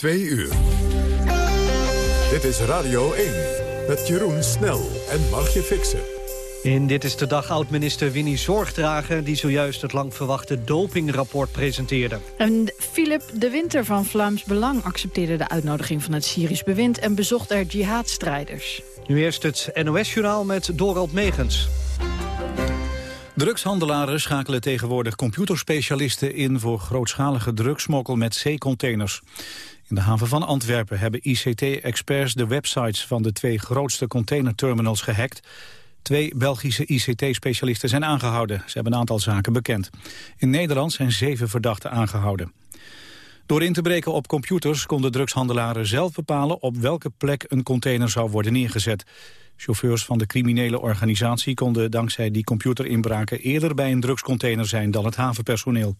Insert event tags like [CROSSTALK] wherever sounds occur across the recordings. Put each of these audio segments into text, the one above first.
Twee uur. Dit is Radio 1 met Jeroen Snel en Margje Fixen. In Dit is de Dag oud-minister Winnie Zorgdragen... die zojuist het lang verwachte dopingrapport presenteerde. En Philip de Winter van Vlaams Belang accepteerde de uitnodiging van het Syrisch bewind... en bezocht er jihadstrijders. Nu eerst het NOS-journaal met Dorald Megens. Drugshandelaren schakelen tegenwoordig computerspecialisten in voor grootschalige drugsmokkel met zeecontainers. In de haven van Antwerpen hebben ICT-experts de websites van de twee grootste containerterminals gehackt. Twee Belgische ICT-specialisten zijn aangehouden. Ze hebben een aantal zaken bekend. In Nederland zijn zeven verdachten aangehouden. Door in te breken op computers konden drugshandelaren zelf bepalen op welke plek een container zou worden neergezet. Chauffeurs van de criminele organisatie konden dankzij die computerinbraken eerder bij een drugscontainer zijn dan het havenpersoneel.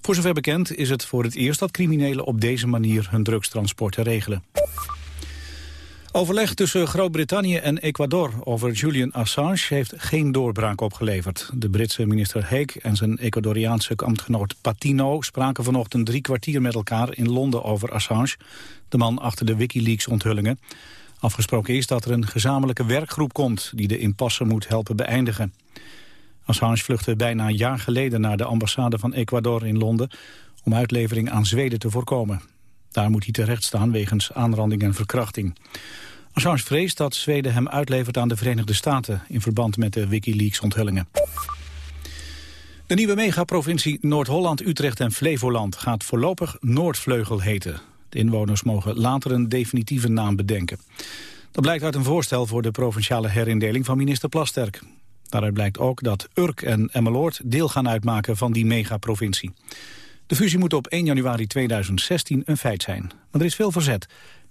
Voor zover bekend is het voor het eerst dat criminelen op deze manier hun drugstransporten regelen. Overleg tussen Groot-Brittannië en Ecuador over Julian Assange heeft geen doorbraak opgeleverd. De Britse minister Hague en zijn Ecuadoriaanse ambtgenoot Patino spraken vanochtend drie kwartier met elkaar in Londen over Assange, de man achter de Wikileaks-onthullingen. Afgesproken is dat er een gezamenlijke werkgroep komt die de impasse moet helpen beëindigen. Assange vluchtte bijna een jaar geleden naar de ambassade van Ecuador in Londen om uitlevering aan Zweden te voorkomen. Daar moet hij terecht staan wegens aanranding en verkrachting. Assange vreest dat Zweden hem uitlevert aan de Verenigde Staten... in verband met de Wikileaks-onthullingen. De nieuwe megaprovincie Noord-Holland, Utrecht en Flevoland... gaat voorlopig Noordvleugel heten. De inwoners mogen later een definitieve naam bedenken. Dat blijkt uit een voorstel voor de provinciale herindeling van minister Plasterk. Daaruit blijkt ook dat Urk en Emmeloord deel gaan uitmaken van die megaprovincie. De fusie moet op 1 januari 2016 een feit zijn. Maar er is veel verzet.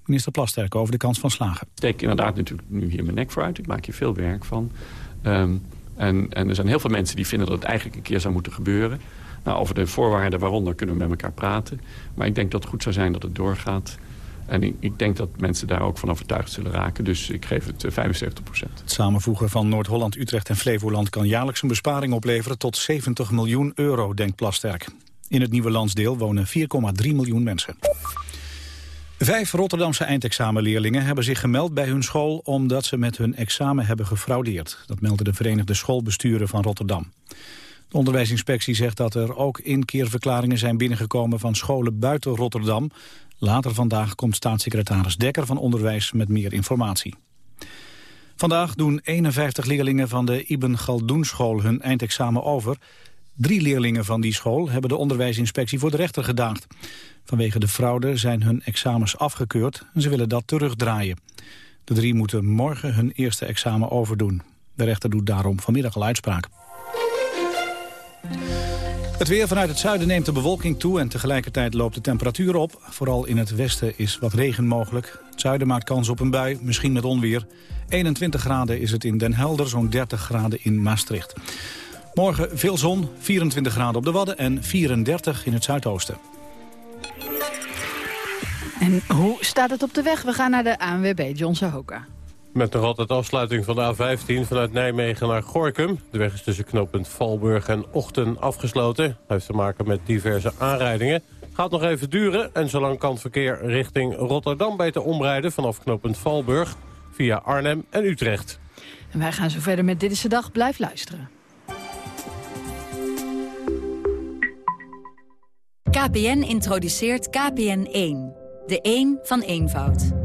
Minister Plasterk over de kans van slagen. Ik steek inderdaad natuurlijk nu hier mijn nek vooruit. Ik maak hier veel werk van. Um, en, en er zijn heel veel mensen die vinden dat het eigenlijk een keer zou moeten gebeuren. Nou, over de voorwaarden waaronder kunnen we met elkaar praten. Maar ik denk dat het goed zou zijn dat het doorgaat. En ik, denk dat mensen daar ook van overtuigd zullen raken. Dus ik geef het 75 eh, procent. Het samenvoegen van Noord-Holland, Utrecht en Flevoland... kan jaarlijks een besparing opleveren tot 70 miljoen euro, denkt Plasterk. In het nieuwe landsdeel wonen 4,3 miljoen mensen. Vijf Rotterdamse eindexamenleerlingen hebben zich gemeld bij hun school... omdat ze met hun examen hebben gefraudeerd. Dat melden de Verenigde Schoolbesturen van Rotterdam. De onderwijsinspectie zegt dat er ook inkeerverklaringen zijn binnengekomen... van scholen buiten Rotterdam. Later vandaag komt staatssecretaris Dekker van Onderwijs met meer informatie. Vandaag doen 51 leerlingen van de Ibn Galdoen school hun eindexamen over. Drie leerlingen van die school hebben de onderwijsinspectie voor de rechter gedaagd. Vanwege de fraude zijn hun examens afgekeurd en ze willen dat terugdraaien. De drie moeten morgen hun eerste examen overdoen. De rechter doet daarom vanmiddag al uitspraak. Het weer vanuit het zuiden neemt de bewolking toe en tegelijkertijd loopt de temperatuur op. Vooral in het westen is wat regen mogelijk. Het zuiden maakt kans op een bui, misschien met onweer. 21 graden is het in Den Helder, zo'n 30 graden in Maastricht. Morgen veel zon, 24 graden op de Wadden en 34 in het zuidoosten. En hoe staat het op de weg? We gaan naar de ANWB, John Hoka. Met nog altijd afsluiting van de A15 vanuit Nijmegen naar Gorkum. De weg is tussen knooppunt Valburg en Ochten afgesloten. Dat heeft te maken met diverse aanrijdingen. Gaat nog even duren en zolang kan verkeer richting Rotterdam beter omrijden... vanaf knooppunt Valburg via Arnhem en Utrecht. En wij gaan zo verder met Dit is de Dag. Blijf luisteren. KPN introduceert KPN1. De 1 van eenvoud.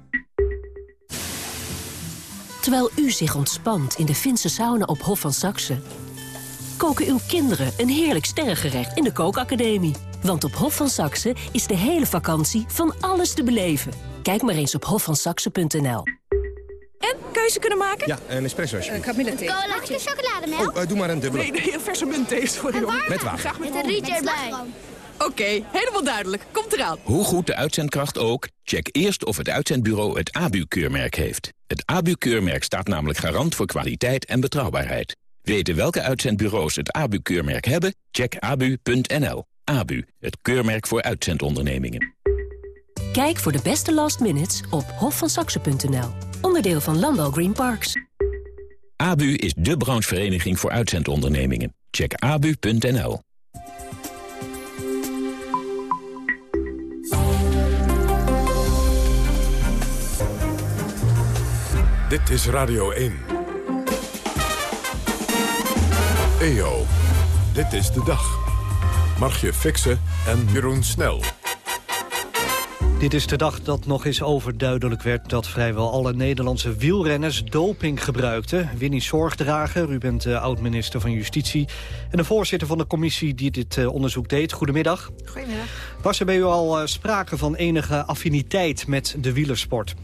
Terwijl u zich ontspant in de Finse sauna op Hof van Saxe... koken uw kinderen een heerlijk sterrengerecht in de kookacademie. Want op Hof van Saxe is de hele vakantie van alles te beleven. Kijk maar eens op hofvansaxe.nl. En, keuze kunnen maken? Ja, een espresso alsjeblieft. Uh, kamille thee. Colaatje chocolademelk? Oh, uh, doe maar een dubbele. Nee, nee, een verse muntthee, sorry hoor. Met water. Graag met een rietje erbij. Oké, helemaal duidelijk. Komt eraan. Hoe goed de uitzendkracht ook, check eerst of het uitzendbureau het ABU-keurmerk heeft. Het ABU-keurmerk staat namelijk garant voor kwaliteit en betrouwbaarheid. Weten welke uitzendbureaus het ABU-keurmerk hebben? Check abu.nl. ABU, het keurmerk voor uitzendondernemingen. Kijk voor de beste last minutes op hofvansaxen.nl. Onderdeel van Landal Green Parks. ABU is de branchevereniging voor uitzendondernemingen. Check abu.nl. Dit is Radio 1. EO, dit is de dag. Margje Fixen en Jeroen Snel. Dit is de dag dat nog eens overduidelijk werd... dat vrijwel alle Nederlandse wielrenners doping gebruikten. Winnie Zorgdrager, u bent de oud-minister van Justitie... en de voorzitter van de commissie die dit uh, onderzoek deed. Goedemiddag. Goedemiddag. Was er bij u al uh, sprake van enige affiniteit met de wielersport?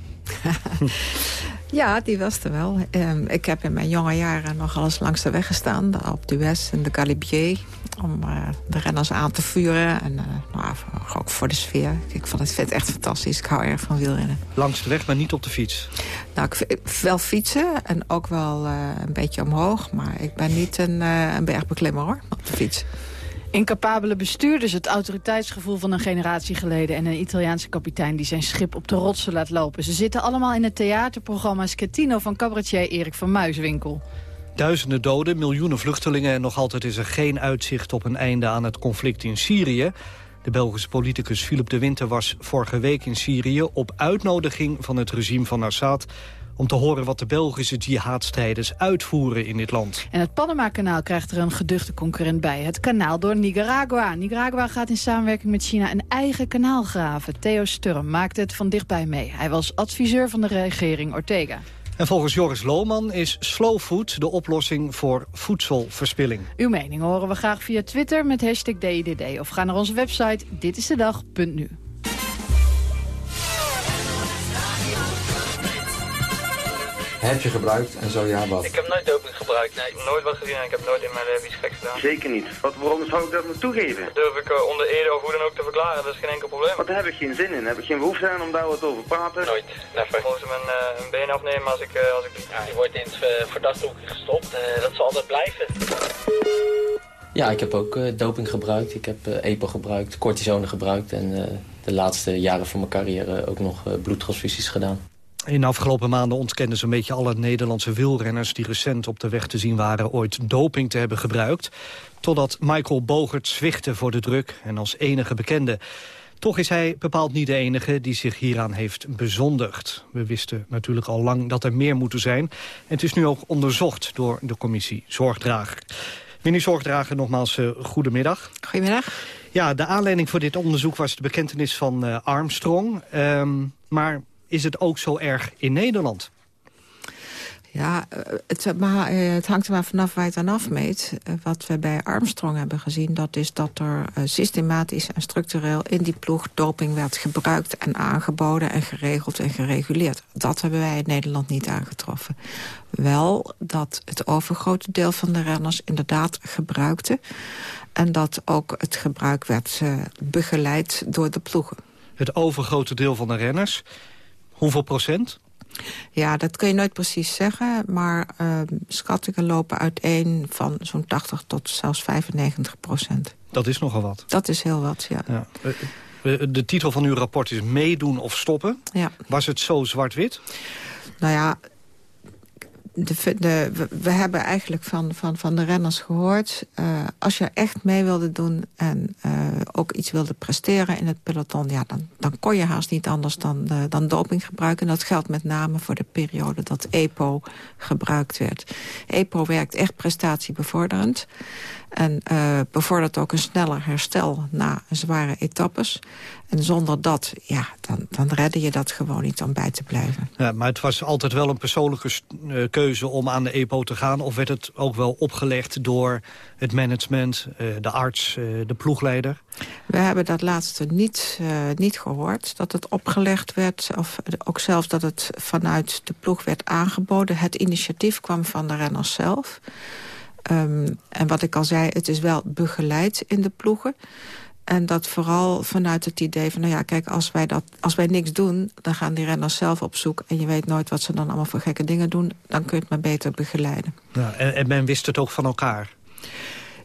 [LAUGHS] Ja, die was er wel. Um, ik heb in mijn jonge jaren nogal eens langs de weg gestaan. Op de West en de Galibier. Om uh, de renners aan te vuren. En uh, nou, ook voor de sfeer. Ik vond het vet echt fantastisch. Ik hou erg van wielrennen. Langs de weg, maar niet op de fiets? Nou, ik wel fietsen. En ook wel uh, een beetje omhoog. Maar ik ben niet een, een bergbeklimmer hoor, op de fiets. Incapabele bestuurders, het autoriteitsgevoel van een generatie geleden... en een Italiaanse kapitein die zijn schip op de rotsen laat lopen. Ze zitten allemaal in het theaterprogramma Schettino van cabaretier Erik van Muiswinkel. Duizenden doden, miljoenen vluchtelingen... en nog altijd is er geen uitzicht op een einde aan het conflict in Syrië. De Belgische politicus Philip de Winter was vorige week in Syrië... op uitnodiging van het regime van Assad om te horen wat de Belgische jihadstrijders uitvoeren in dit land. En het Panama-kanaal krijgt er een geduchte concurrent bij. Het kanaal door Nicaragua. Nicaragua gaat in samenwerking met China een eigen kanaal graven. Theo Sturm maakte het van dichtbij mee. Hij was adviseur van de regering Ortega. En volgens Joris Lohman is slow food de oplossing voor voedselverspilling. Uw mening horen we graag via Twitter met hashtag DIDD. Of ga naar onze website ditistedag.nu. Heb je gebruikt en zo ja wat? Ik heb nooit doping gebruikt, nee. Nooit wat gezien en ik heb nooit in mijn leven iets geks gedaan. Zeker niet. Wat, waarom zou ik dat me toegeven? Dat durf ik uh, onder ede of hoe dan ook te verklaren, dat is geen enkel probleem. Want daar heb ik geen zin in. Heb ik geen behoefte aan om daar wat over te praten? Nooit, never. Mogen ze mijn uh, een been afnemen als ik... Uh, als ik... Ja, je wordt in het verdachte gestopt, dat zal altijd blijven. Ja, ik heb ook doping gebruikt. Ik heb EPO gebruikt, cortisone gebruikt en de laatste jaren van mijn carrière ook nog bloedtransfusies gedaan. In de afgelopen maanden ontkenden zo'n beetje alle Nederlandse wielrenners... die recent op de weg te zien waren ooit doping te hebben gebruikt. Totdat Michael Bogert zwichtte voor de druk en als enige bekende. Toch is hij bepaald niet de enige die zich hieraan heeft bezondigd. We wisten natuurlijk al lang dat er meer moeten zijn. En het is nu ook onderzocht door de commissie Zorgdrager. Winnie Zorgdrager, nogmaals uh, goedemiddag. Goedemiddag. Ja, de aanleiding voor dit onderzoek was de bekentenis van uh, Armstrong. Um, maar is het ook zo erg in Nederland? Ja, het, maar, het hangt er maar vanaf waar je het aan afmeet. Wat we bij Armstrong hebben gezien... dat is dat er systematisch en structureel in die ploeg... doping werd gebruikt en aangeboden en geregeld en gereguleerd. Dat hebben wij in Nederland niet aangetroffen. Wel dat het overgrote deel van de renners inderdaad gebruikte... en dat ook het gebruik werd begeleid door de ploegen. Het overgrote deel van de renners... Hoeveel procent? Ja, dat kun je nooit precies zeggen. Maar uh, schattingen lopen uiteen van zo'n 80 tot zelfs 95 procent. Dat is nogal wat. Dat is heel wat, ja. ja. De titel van uw rapport is Meedoen of Stoppen. Ja. Was het zo zwart-wit? Nou ja, de, we hebben eigenlijk van, van, van de renners gehoord... Uh, als je echt mee wilde doen en uh, ook iets wilde presteren in het peloton... Ja, dan, dan kon je haast niet anders dan, uh, dan doping gebruiken. En dat geldt met name voor de periode dat EPO gebruikt werd. EPO werkt echt prestatiebevorderend. En uh, bevordert ook een sneller herstel na zware etappes. En zonder dat, ja, dan, dan redde je dat gewoon niet om bij te blijven. Ja, maar het was altijd wel een persoonlijke uh, keuze om aan de EPO te gaan? Of werd het ook wel opgelegd door het management, uh, de arts, de ploegleider? We hebben dat laatste niet, niet gehoord, dat het opgelegd werd. Of ook zelfs dat het vanuit de ploeg werd aangeboden. Het initiatief kwam van de renners zelf... Um, en wat ik al zei, het is wel begeleid in de ploegen. En dat vooral vanuit het idee van, nou ja, kijk, als wij, dat, als wij niks doen... dan gaan die renners zelf op zoek en je weet nooit wat ze dan allemaal voor gekke dingen doen. Dan kun je het maar beter begeleiden. Ja, en, en men wist het ook van elkaar?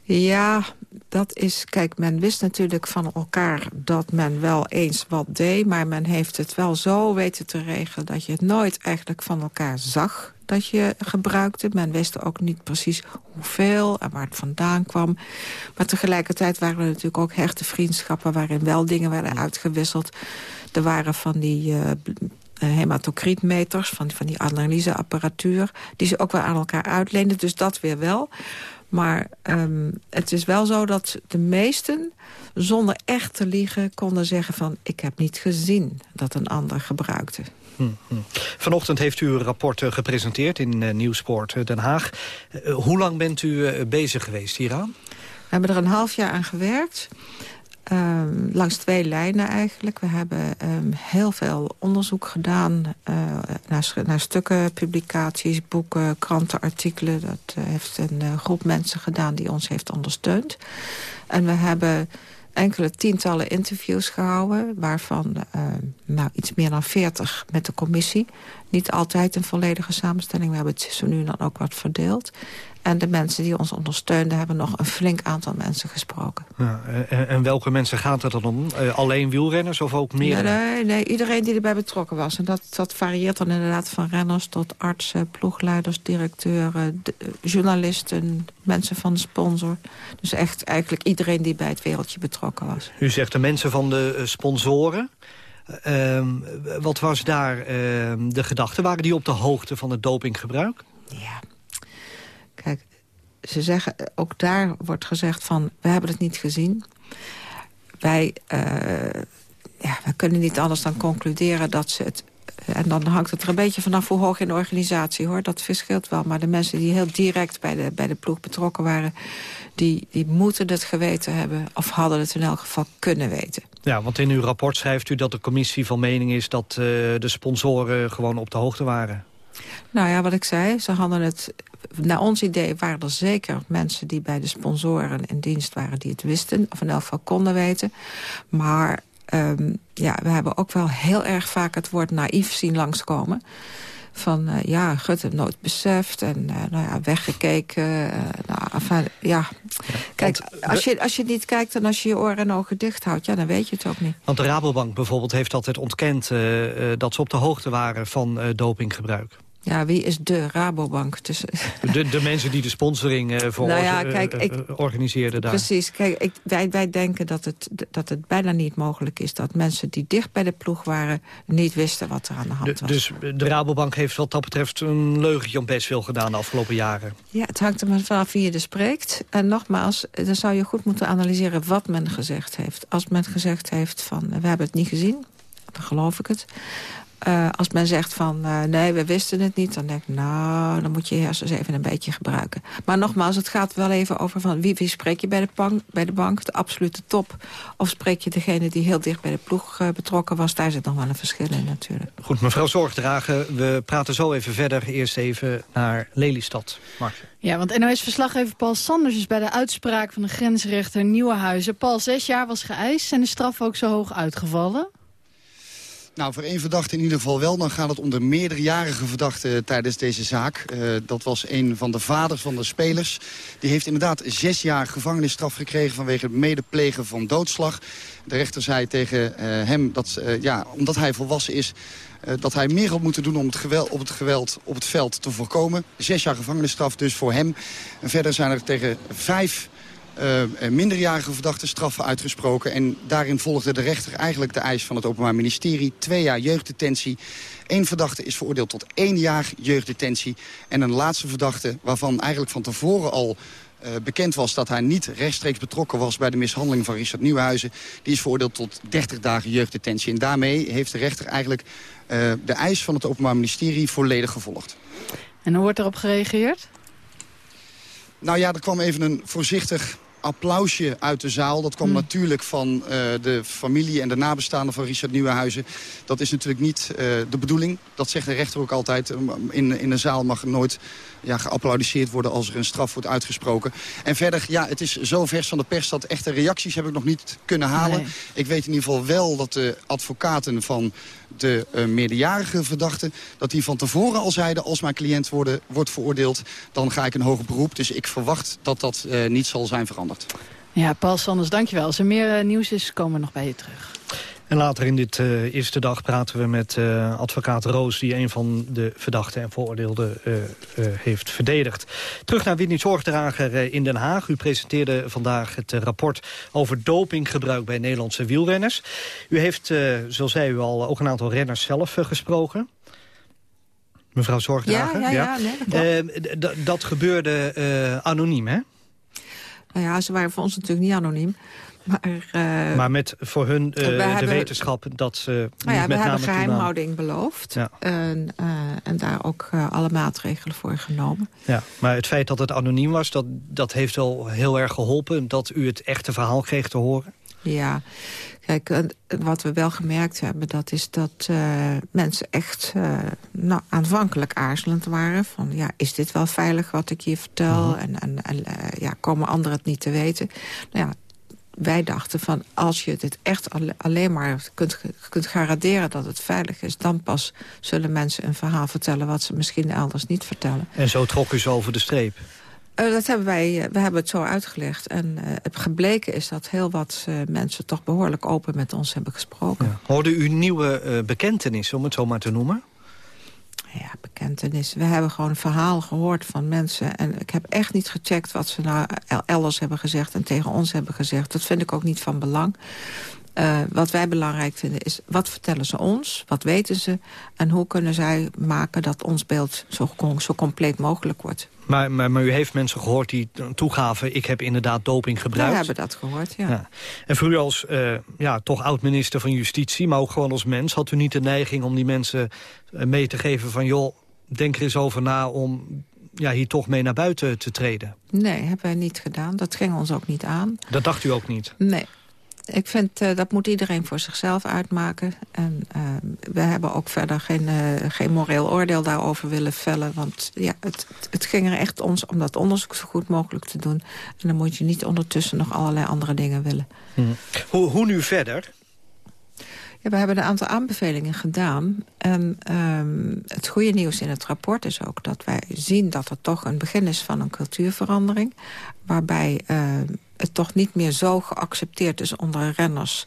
Ja, dat is... Kijk, men wist natuurlijk van elkaar dat men wel eens wat deed... maar men heeft het wel zo weten te regelen... dat je het nooit eigenlijk van elkaar zag dat je gebruikte. Men wist ook niet precies hoeveel en waar het vandaan kwam. Maar tegelijkertijd waren er natuurlijk ook hechte vriendschappen... waarin wel dingen werden uitgewisseld. Er waren van die... Uh, hematocrietmeters, van, van die analyseapparatuur... die ze ook wel aan elkaar uitleenden, dus dat weer wel. Maar um, het is wel zo dat de meesten zonder echt te liegen konden zeggen van... ik heb niet gezien dat een ander gebruikte. Vanochtend heeft u een rapport uh, gepresenteerd in uh, Nieuwsport uh, Den Haag. hoe lang bent u bezig geweest hieraan? We hebben er een half jaar aan gewerkt. Um, langs twee lijnen eigenlijk. We hebben um, heel veel onderzoek gedaan uh, naar, naar, stukken, publicaties, boeken, krantenartikelen. Dat heeft een groep mensen gedaan die ons heeft ondersteund. En we hebben enkele tientallen interviews gehouden... waarvan nou, iets meer dan veertig met de commissie. Niet altijd een volledige samenstelling. We hebben het zo nu dan ook wat verdeeld. En de mensen die ons ondersteunden hebben nog een flink aantal mensen gesproken. Ja, en, en, welke mensen gaat het dan om? Uh, alleen wielrenners of ook meer? Nee, nee, nee, iedereen die erbij betrokken was. En dat, dat varieert dan inderdaad van renners tot artsen, ploegleiders, directeuren, de, journalisten, mensen van de sponsor. Dus echt eigenlijk iedereen die bij het wereldje betrokken was. U zegt de mensen van de uh, sponsoren. Uh, wat was daar ehm, de gedachte? Waren die op de hoogte van het dopinggebruik? Ja, Kijk, ze zeggen, ook daar wordt gezegd van... we hebben het niet gezien. Wij, uh, ja, kunnen niet anders dan concluderen dat ze het... En dan hangt het er een beetje vanaf hoe hoog in de organisatie, hoor. Dat verschilt wel. Maar de mensen die heel direct bij de, bij de ploeg betrokken waren... Die, die moeten het geweten hebben, of hadden het in elk geval kunnen weten. Ja, want in uw rapport schrijft u dat de commissie van mening is... dat uh, de sponsoren gewoon op de hoogte waren. Nou ja, wat ik zei, ze hadden het... Naar ons idee waren er zeker mensen die bij de sponsoren in dienst waren... die het wisten, of in elk geval konden weten. Maar um, ja, we hebben ook wel heel erg vaak het woord naïef zien langskomen van uh, ja, Gut het nooit beseft en uh, nou ja, weggekeken. Uh, nou, enfin, ja. Kijk, als je, als je niet kijkt en als je je oren en ogen dicht houdt... Ja, dan weet je het ook niet. Want de Rabobank bijvoorbeeld heeft altijd ontkend... dat ze op de hoogte waren van dopinggebruik. Ja, wie is de Rabobank? Dus... [LAUGHS] De, de mensen die de sponsoring uh, voor nou ja, kijk, ik, organiseerden daar. Precies. Kijk, ik, wij, wij denken dat het, dat het bijna niet mogelijk is... dat mensen die dicht bij de ploeg waren... niet wisten wat er aan de hand was. Dus de Rabobank heeft wat dat betreft een leugentje om best veel gedaan de afgelopen jaren? Ja, het hangt er maar vanaf wie je er spreekt. En nogmaals, dan zou je goed moeten analyseren wat men gezegd heeft. Als men gezegd heeft van, we hebben het niet gezien... dan geloof ik het. Uh, als men zegt van uh, nee, we wisten het niet... dan denk ik, nou, dan moet je je hersens even een beetje gebruiken. Maar nogmaals, het gaat wel even over van wie, wie spreek je bij de, bank, bij de bank, de absolute top... of spreek je degene die heel dicht bij de ploeg uh, betrokken was. Daar zit nog wel een verschil in natuurlijk. Goed, mevrouw Zorgdragen, we praten zo even verder. Eerst even naar Lelystad. Mark. Ja, want NOS-verslaggever Paul Sanders is bij de uitspraak van de grensrechter Nieuwenhuizen. Paul, zes jaar was geëist. Zijn de straf ook zo hoog uitgevallen? Nou, voor één verdachte in ieder geval wel. Dan gaat het om de meerderjarige verdachte tijdens deze zaak. Uh, dat was een van de vaders van de spelers. Die heeft inderdaad zes jaar gevangenisstraf gekregen... vanwege het medeplegen van doodslag. De rechter zei tegen uh, hem dat, uh, ja, omdat hij volwassen is... dat hij meer had moeten doen om het geweld, op het geweld op het veld te voorkomen. Zes jaar gevangenisstraf dus voor hem. En verder zijn er tegen vijf uh, minderjarige verdachte straffen uitgesproken. En daarin volgde de rechter eigenlijk de eis van het Openbaar Ministerie. Twee jaar jeugddetentie. Eén verdachte is veroordeeld tot één jaar jeugddetentie. En een laatste verdachte waarvan eigenlijk van tevoren al uh, bekend was dat hij niet rechtstreeks betrokken was bij de mishandeling van Richard Nieuwenhuizen. Die is veroordeeld tot 30 dagen jeugddetentie. En daarmee heeft de rechter eigenlijk uh, de eis van het Openbaar Ministerie volledig gevolgd. En hoe wordt erop gereageerd? Nou ja, er kwam even een voorzichtig applausje uit de zaal. Dat kwam Hmm. natuurlijk van eh, de familie en de nabestaanden van Richard Nieuwenhuizen. Dat is natuurlijk niet eh, de bedoeling. Dat zegt de rechter ook altijd. In, in een zaal mag nooit ja, geapplaudisseerd worden als er een straf wordt uitgesproken. En verder, ja, het is zo vers van de pers dat echte reacties heb ik nog niet kunnen halen. Nee. Ik weet in ieder geval wel dat de advocaten van de eh, meerderjarige verdachten... dat die van tevoren al zeiden, als mijn cliënt worden, wordt veroordeeld... dan ga ik een hoger beroep. Dus ik verwacht dat dat eh, niet zal zijn veranderd. Ja, Paul Sanders, dankjewel. Als er meer eh, nieuws is, komen we nog bij je terug. En later in dit eh, eerste dag praten we met eh, advocaat Roos... die een van de verdachten en veroordeelden eh, heeft verdedigd. Terug naar Winnie Zorgdrager in Den Haag. U presenteerde vandaag het rapport over dopinggebruik bij Nederlandse wielrenners. U heeft, zoals zei u al, ook een aantal renners zelf gesproken. Mevrouw Zorgdrager? Ja, ja, ja, nee, dat dat gebeurde anoniem, hè? Nou ja, ze waren voor ons natuurlijk niet anoniem. Maar, eh, maar met voor hun eh, we de hebben- wetenschap dat ze nou ja, niet we met hebben geheimhouding beloofd. Ja. En, eh, en daar ook alle maatregelen voor genomen. Ja, maar het feit dat het anoniem was, dat, dat heeft wel heel erg geholpen... dat u het echte verhaal kreeg te horen. Ja, kijk, wat we wel gemerkt hebben... dat is dat mensen echt nou, aanvankelijk aarzelend waren. Van, ja, is dit wel veilig wat ik hier vertel? En, en, en ja, komen anderen het niet te weten? Nou ja, wij dachten van als je dit echt alle- alleen maar kunt, kunt garanderen dat het veilig is... dan pas zullen mensen een verhaal vertellen wat ze misschien elders niet vertellen. En zo trok u ze over de streep. Eh, dat hebben wij, eh, we hebben het zo uitgelegd. En eh, het gebleken is dat heel wat mensen toch behoorlijk open met ons hebben gesproken. Hoorde u nieuwe bekentenissen, om het zo maar te noemen? Ja, bekentenis. We hebben gewoon een verhaal gehoord van mensen. En ik heb echt niet gecheckt wat ze nou el- elders hebben gezegd... en tegen ons hebben gezegd. Dat vind ik ook niet van belang. Eh, wat wij belangrijk vinden is, wat vertellen ze ons? Wat weten ze? En hoe kunnen zij maken dat ons beeld zo, zo compleet mogelijk wordt? Maar, maar, maar u heeft mensen gehoord die toegaven... ik heb inderdaad doping gebruikt. We hebben dat gehoord, ja. Ja. En voor u als eh, ja, toch oud-minister van Justitie... maar ook gewoon als mens... had u niet de neiging om die mensen eh, mee te geven van... joh, denk er eens over na om ja, hier toch mee naar buiten te treden? Nee, hebben wij niet gedaan. Dat ging ons ook niet aan. Dat dacht u ook niet? Nee. Ik vind eh, dat moet iedereen voor zichzelf uitmaken. En eh, we hebben ook verder geen, eh, geen moreel oordeel daarover willen vellen. Want ja, het, het ging er echt ons om dat onderzoek zo goed mogelijk te doen. En dan moet je niet ondertussen nog allerlei andere dingen willen. Hoe, hoe nu verder? Ja, we hebben een aantal aanbevelingen gedaan. En ehm, het goede nieuws in het rapport is ook dat wij zien dat er toch een begin is van een cultuurverandering. Waarbij ehm, het toch niet meer zo geaccepteerd is onder renners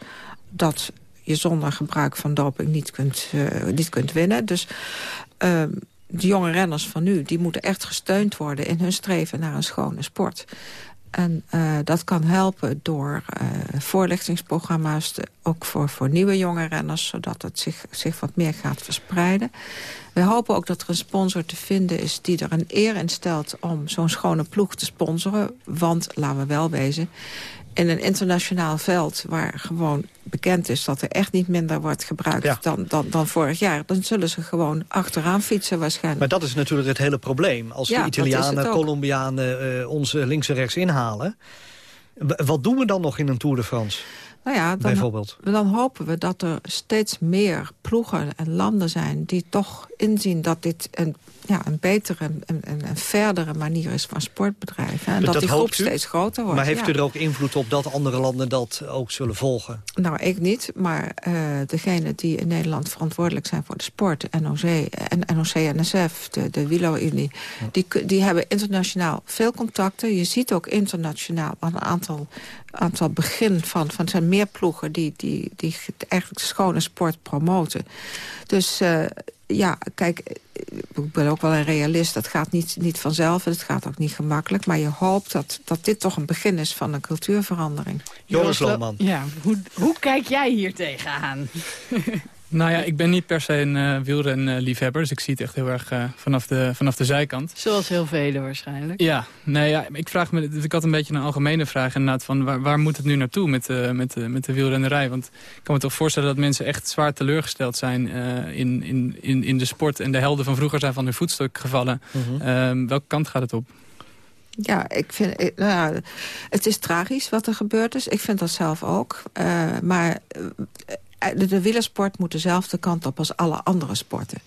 dat je zonder gebruik van doping niet kunt, eh, niet kunt winnen. Dus ehm, de jonge renners van nu die moeten echt gesteund worden in hun streven naar een schone sport. En eh, dat kan helpen door eh, voorlichtingsprogramma's, ook voor, voor nieuwe jonge renners, zodat het zich, zich wat meer gaat verspreiden. We hopen ook dat er een sponsor te vinden is die er een eer in stelt om zo'n schone ploeg te sponsoren. Want, laten we wel wezen, in een internationaal veld waar gewoon bekend is dat er echt niet minder wordt gebruikt Ja. dan, dan, dan vorig jaar, dan zullen ze gewoon achteraan fietsen waarschijnlijk. Maar dat is natuurlijk het hele probleem. Als Ja, de Italianen. Colombianen eh, ons eh, links en rechts inhalen... wat doen we dan nog in een Tour de France? Nou ja, dan, Bijvoorbeeld. dan hopen we dat er steeds meer ploegen en landen zijn... die toch inzien dat dit een, ja, een betere en een, een verdere manier is van sportbedrijven. En dat, die groep steeds groter wordt. Maar heeft ja. u er ook invloed op dat andere landen dat ook zullen volgen? Nou, ik niet, maar eh degenen die in Nederland verantwoordelijk zijn voor de sport... NOC en NOC-NSF, de, de Wieler-Unie... Die, die hebben internationaal veel contacten. Je ziet ook internationaal al een aantal, aantal begin van... van zijn meer ploegen die, die, die eigenlijk schone sport promoten. Dus eh, ja, kijk, ik ben ook wel een realist. Dat gaat niet, niet vanzelf en het gaat ook niet gemakkelijk. Maar je hoopt dat, dat dit toch een begin is van een cultuurverandering. Joris Lohman. Ja, hoe, hoe kijk jij hier tegenaan? [LAUGHS] Nou ja, ik ben niet per se een uh, wielrenliefhebber, dus ik zie het echt heel erg uh, vanaf, de, vanaf de zijkant. Zoals heel velen waarschijnlijk. Ja, nee, ja, ik vraag me, dus ik had een beetje een algemene vraag inderdaad van waar, waar moet het nu naartoe met, uh, met, met de wielrennerij? Want ik kan me toch voorstellen dat mensen echt zwaar teleurgesteld zijn in, in, in, in de sport en de helden van vroeger zijn van hun voetstuk gevallen. Mhm. -hmm. welke kant gaat het op? Ja, ik vind, nou ja, het is tragisch wat er gebeurd is. Ik vind dat zelf ook. Uh, maar de, de wielersport moet dezelfde kant op als alle andere sporten.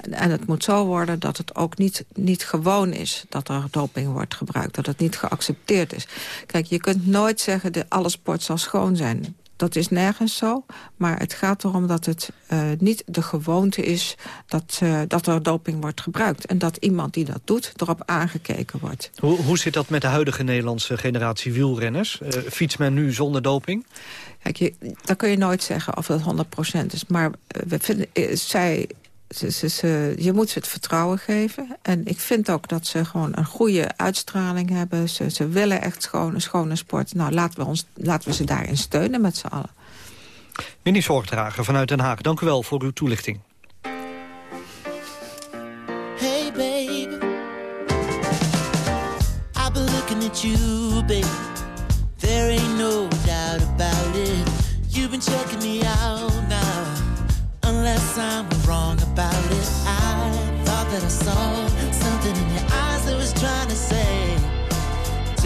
En, en, het moet zo worden dat het ook niet, niet gewoon is dat er doping wordt gebruikt. Dat het niet geaccepteerd is. Kijk, je kunt nooit zeggen dat alle sport zal schoon zijn. Dat is nergens zo, maar het gaat erom dat het uh, niet de gewoonte is dat, uh, dat er doping wordt gebruikt. En dat iemand die dat doet, erop aangekeken wordt. Hoe, hoe zit dat met de huidige Nederlandse generatie wielrenners? Uh, fietst men nu zonder doping? Kijk, je, kun je nooit zeggen of dat 100% is. Maar we vinden, zij ze, ze, ze, je moet ze het vertrouwen geven. En ik vind ook dat ze gewoon een goede uitstraling hebben. Ze, ze willen echt schoon, een schone sport. Nou, laten we, ons, laten we ze daarin steunen met z'n allen. Minnie Zorgdrager vanuit Den Haag, dank u wel voor uw toelichting. Hey baby, I've been looking at you, baby.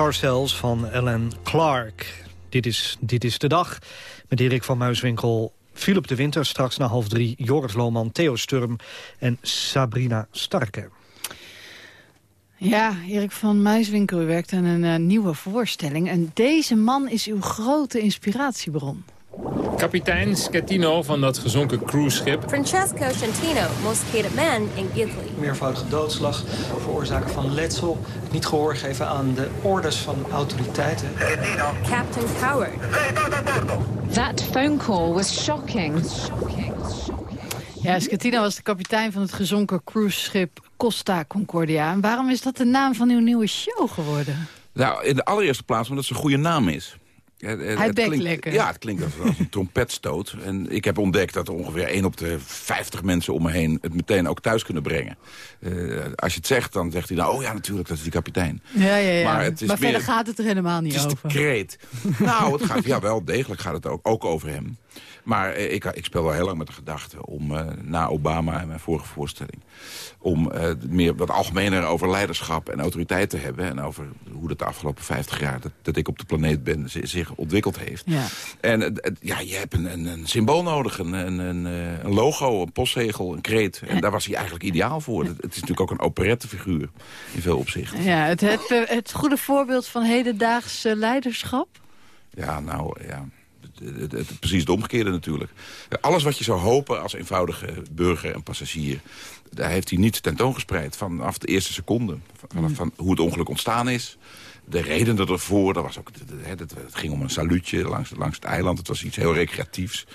Ourselves van Ellen Clark. Dit is, dit is de dag met Erik van Muiswinkel, Philip de Winter... straks na half drie Joris Lohman, Theo Sturm en Sabrina Starke. Ja, Erik van Muiswinkel, werkt aan een eh, nieuwe voorstelling. En deze man is uw grote inspiratiebron. Kapitein Schettino van dat gezonken cruiseschip. Francesco Centino, most hated man in Italy. Meervoudige doodslag, veroorzaken van letsel, niet gehoor geven aan de orders van autoriteiten. Captain Coward. That phone call was shocking. Ja, Schettino was de kapitein van het gezonken cruiseschip Costa Concordia. En waarom is dat de naam van uw nieuwe show geworden? Nou, in de allereerste plaats omdat het een goede naam is. Het, het- Hij bekt lekker. Ja, het klinkt als, als een trompetstoot. En ik heb ontdekt dat er ongeveer 1 op de 50 mensen om me heen... het meteen ook thuis kunnen brengen. Eh, als je het zegt, dan zegt hij... nou, oh ja, natuurlijk, dat is die kapitein. Ja, ja, ja. Maar het is verder meer- gaat het er helemaal niet Het is de over. kreet. [LAUGHS] nou, het gaat, ja, wel degelijk gaat het ook, ook over hem. Maar eh, ik, ik speel wel heel lang met de gedachte om eh, na Obama en mijn vorige voorstelling... om eh, meer wat algemener over leiderschap en autoriteit te hebben... en over hoe dat de afgelopen 50 jaar dat, dat ik op de planeet ben zi- zich ontwikkeld heeft. Ja. En ja, je hebt een, een, een symbool nodig, een, een, een, een logo, een postzegel, een kreet. En daar was hij eigenlijk ideaal voor. Het, het is natuurlijk ook een operettefiguur in veel opzichten. Ja, het, het, het goede voorbeeld van hedendaags eh, leiderschap? Ja, nou, ja. Het, precies het omgekeerde natuurlijk. Alles wat je zou hopen als eenvoudige burger en passagier... daar heeft hij niet tentoongespreid vanaf de eerste seconde. Van, vanaf van hoe het ongeluk ontstaan is. De redenen ervoor, dat was ook, het ging om een saluutje langs, langs het eiland. Het was iets heel recreatiefs.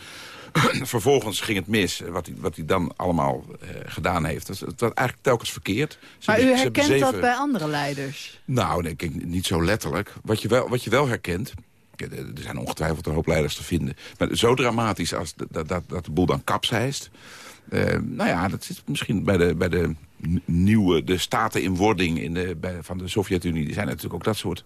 [CLEARS THROAT] Vervolgens ging het mis, wat hij, wat hij dan allemaal eh, gedaan heeft. Dat, dat was eigenlijk telkens verkeerd. Ze Maar u herkent dat bij andere leiders? nou, nee, kijk, niet zo letterlijk. Wat je wel, wat je wel herkent... kijk, Er er zijn ongetwijfeld een hoop leiders te vinden. Maar zo dramatisch als dat, dat, dat de boel dan kapseist... eh nou ja, dat zit misschien bij de, bij de nieuwe... de staten in wording in de, van de Sovjet-Unie. Die zijn natuurlijk ook dat soort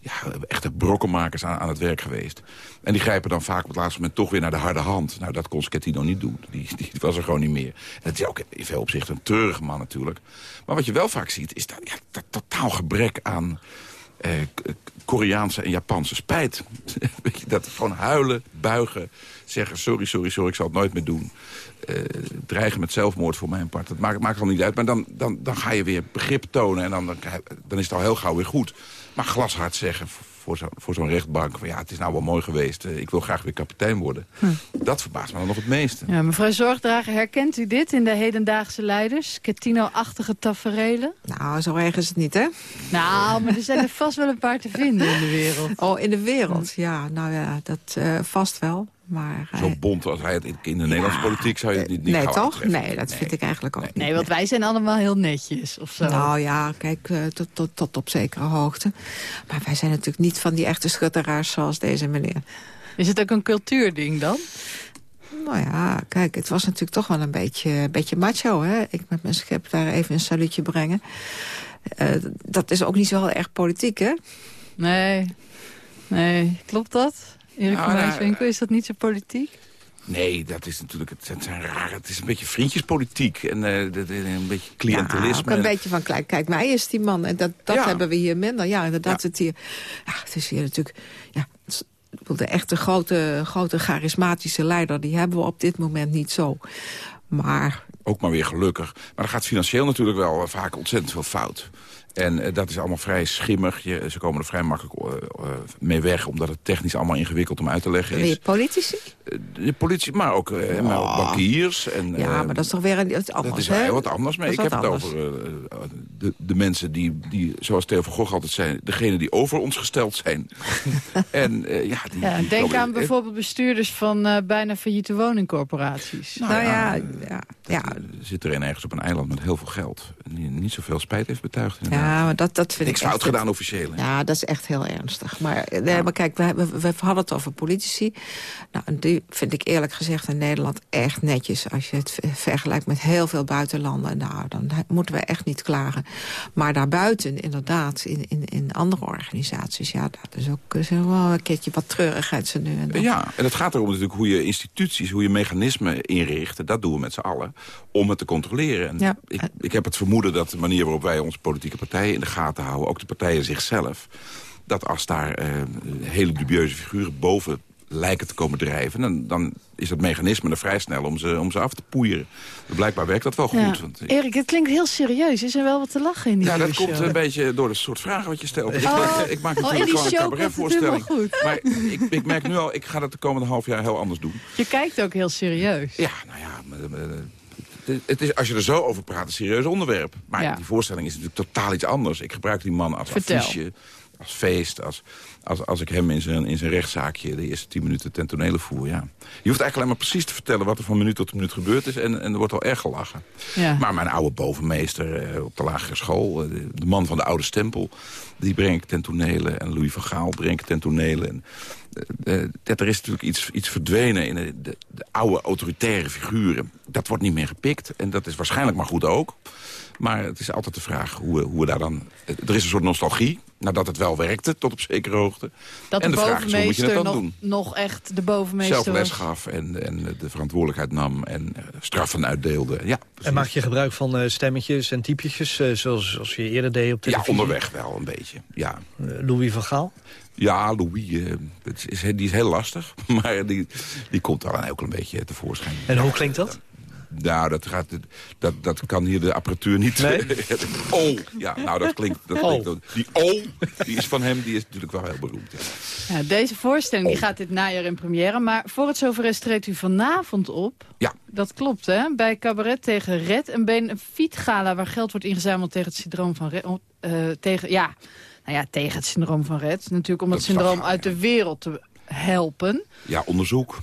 ja, echte brokkenmakers aan, aan het werk geweest. En die grijpen dan vaak op het laatste moment toch weer naar de harde hand. Nou, dat kon Schettino niet doen. Die, die was er gewoon niet meer. En het is ook in veel opzichten een treurige man natuurlijk. Maar wat je wel vaak ziet, is dat, ja, dat totaal gebrek aan... eh, Koreaanse en Japanse spijt. [LAUGHS] Weet je, dat gewoon huilen, buigen, zeggen sorry, sorry, sorry, ik zal het nooit meer doen. Eh, dreigen met zelfmoord voor mijn part. Dat maakt, maakt al niet uit. Maar dan, dan, dan ga je weer begrip tonen en dan, dan is het al heel gauw weer goed. Maar glashard zeggen voor zo'n rechtbank... Van, ja, het is nou wel mooi geweest, eh, ik wil graag weer kapitein worden. Dat verbaast me dan nog het meeste. Ja, mevrouw Zorgdrager, herkent u dit in de hedendaagse leiders? Ketino-achtige taferelen? Nou, zo erg is het niet, hè? Nou, maar er zijn er vast wel een paar te vinden in de wereld. Oh, in de wereld? Ja, nou ja, dat eh, vast wel. Maar, eh, Zo bont als hij het in, in de Nederlandse politiek zou je het niet, niet nee, toch? Nee, dat vind ik eigenlijk ook niet. Nee, want wij zijn allemaal heel netjes, of zo. Nou ja, kijk, eh, tot, tot, tot op zekere hoogte. Maar wij zijn natuurlijk niet van die echte schutteraars zoals deze meneer. Is het ook een cultuurding dan? Nou ja, kijk, het was natuurlijk toch wel een beetje, een beetje macho, hè? Ik met mijn schip daar even een salutje brengen. Eh, dat is ook niet zo heel erg politiek, hè? Nee, nee, klopt dat? Erik Nou, van nou, Rijswinkel, is dat niet zo politiek? Nee, dat is natuurlijk, het zijn- zijn rare, het is een beetje vriendjespolitiek en eh, dat is een beetje cliëntelisme. Ja, ook een beetje van, kijk, kijk mij is die man. En dat, dat Ja. hebben we hier minder. Ja, inderdaad, Het, hier, ja, het is hier natuurlijk... Ja, de echte grote, grote charismatische leider... die hebben we op dit moment niet zo. Maar Ook maar weer gelukkig. Maar dan gaat financieel natuurlijk wel vaak ontzettend veel fout. En eh, dat is allemaal vrij schimmig. Je, ze komen er vrij makkelijk eh, eh, mee weg... omdat het technisch allemaal ingewikkeld om uit te leggen is. politici? De politie, maar ook, eh, maar ook bankiers. En, Ja, maar dat is toch weer een- iets anders, Dat is heel wat anders. Maar Dat ik is heb wat het over de, de mensen die, die, zoals Theo van Gogh altijd zei... degene die over ons gesteld zijn. [LAUGHS] en eh, ja, die, Ja, die denk aan bijvoorbeeld bestuurders van eh, bijna failliete woningcorporaties. Nou ja, ja, ja. zit er een ergens op een eiland met heel veel geld. En die niet zoveel spijt heeft betuigd. inderdaad. Ja, maar dat, dat vind Niks ik fout gedaan officieel. hè? Ja, dat is echt heel ernstig. Maar, eh, nee, maar kijk, we, we, we hadden het over politici. Nou, en die vind ik eerlijk gezegd in Nederland echt netjes. Als je het ver- vergelijkt met heel veel buitenlanden. Nou, dan moeten we echt niet klagen. Maar daarbuiten, inderdaad, in, in, in andere organisaties... ja, dat is ook, is wel een keertje wat treurigheid zo nu en dan. Ja, en het gaat erom natuurlijk hoe je instituties, hoe je mechanismen inricht. Dat doen we met z'n allen, om het te controleren. En Ja. ik, ik heb het vermoeden dat de manier waarop wij onze politieke partijen in de gaten houden... ook de partijen zichzelf, dat als daar eh, hele dubieuze figuren boven lijken te komen drijven... dan, dan is het mechanisme er vrij snel om ze, om ze af te poeieren. Blijkbaar werkt dat wel goed. Ja. Want, Erik, het klinkt heel serieus. Is er wel wat te lachen in die ja, dat komt show? een beetje door de soort vragen wat je stelt. Ik, Oh. maak, ik maak Oh, natuurlijk die gewoon een cabaretvoorstelling. goed. Maar ik, ik merk nu al, ik ga dat de komende half jaar heel anders doen. Je kijkt ook heel serieus. Ja, nou ja, het- is, als je er zo over praat, een serieus onderwerp. Maar Ja. die voorstelling is natuurlijk totaal iets anders. Ik gebruik die man als Vertel. affiche, als feest, als, als, als ik hem in zijn, in zijn rechtszaakje de eerste tien minuten ten tonele voer. Ja. Je hoeft eigenlijk alleen maar precies te vertellen wat er van minuut tot minuut gebeurd is. En, en er wordt al erg gelachen. Ja. Maar mijn oude bovenmeester eh, op de lagere school, eh, de, man van de oude stempel... die breng ik ten tonele. En Louis van Gaal breng ik ten tonele. En, eh, eh, dat er is natuurlijk iets, iets verdwenen in de, de, de oude autoritaire figuren. Dat wordt niet meer gepikt. En dat is waarschijnlijk maar goed ook. Maar het is altijd de vraag hoe we, hoe we daar dan... Er is een soort nostalgie, nadat het wel werkte, tot op zekere hoogte. Dat en de de vraag is, hoe moet je het bovenmeester dan nog, doen? nog echt de bovenmeester Zelf les was. gaf en, en de verantwoordelijkheid nam en eh, straffen uitdeelde. Ja, En maak je gebruik van eh, stemmetjes en typetjes, eh, zoals, zoals je eerder deed op ja, televisie? onderweg wel een beetje. Ja, Louis van Gaal? ja Louis, eh, het is, die is heel lastig, [LAUGHS] maar die, die komt al ook een beetje tevoorschijn. En hoe klinkt dat? Nou, dat, gaat, dat, dat kan hier de apparatuur niet. Nee? [LAUGHS] oh, ja, nou dat klinkt... Dat Oh. klinkt die oh, die is van hem, die is natuurlijk wel heel beroemd. Ja. Ja, deze voorstelling die gaat dit najaar in première. Maar voor het zover is treedt u vanavond op. Ja. Dat klopt, hè? Bij Cabaret tegen Red. Een benefietgala waar geld wordt ingezameld tegen het syndroom van Red. eh, tegen, ja, nou ja, tegen het syndroom van Red. Natuurlijk om het Dat wel syndroom uit de wereld te helpen. ja, onderzoek.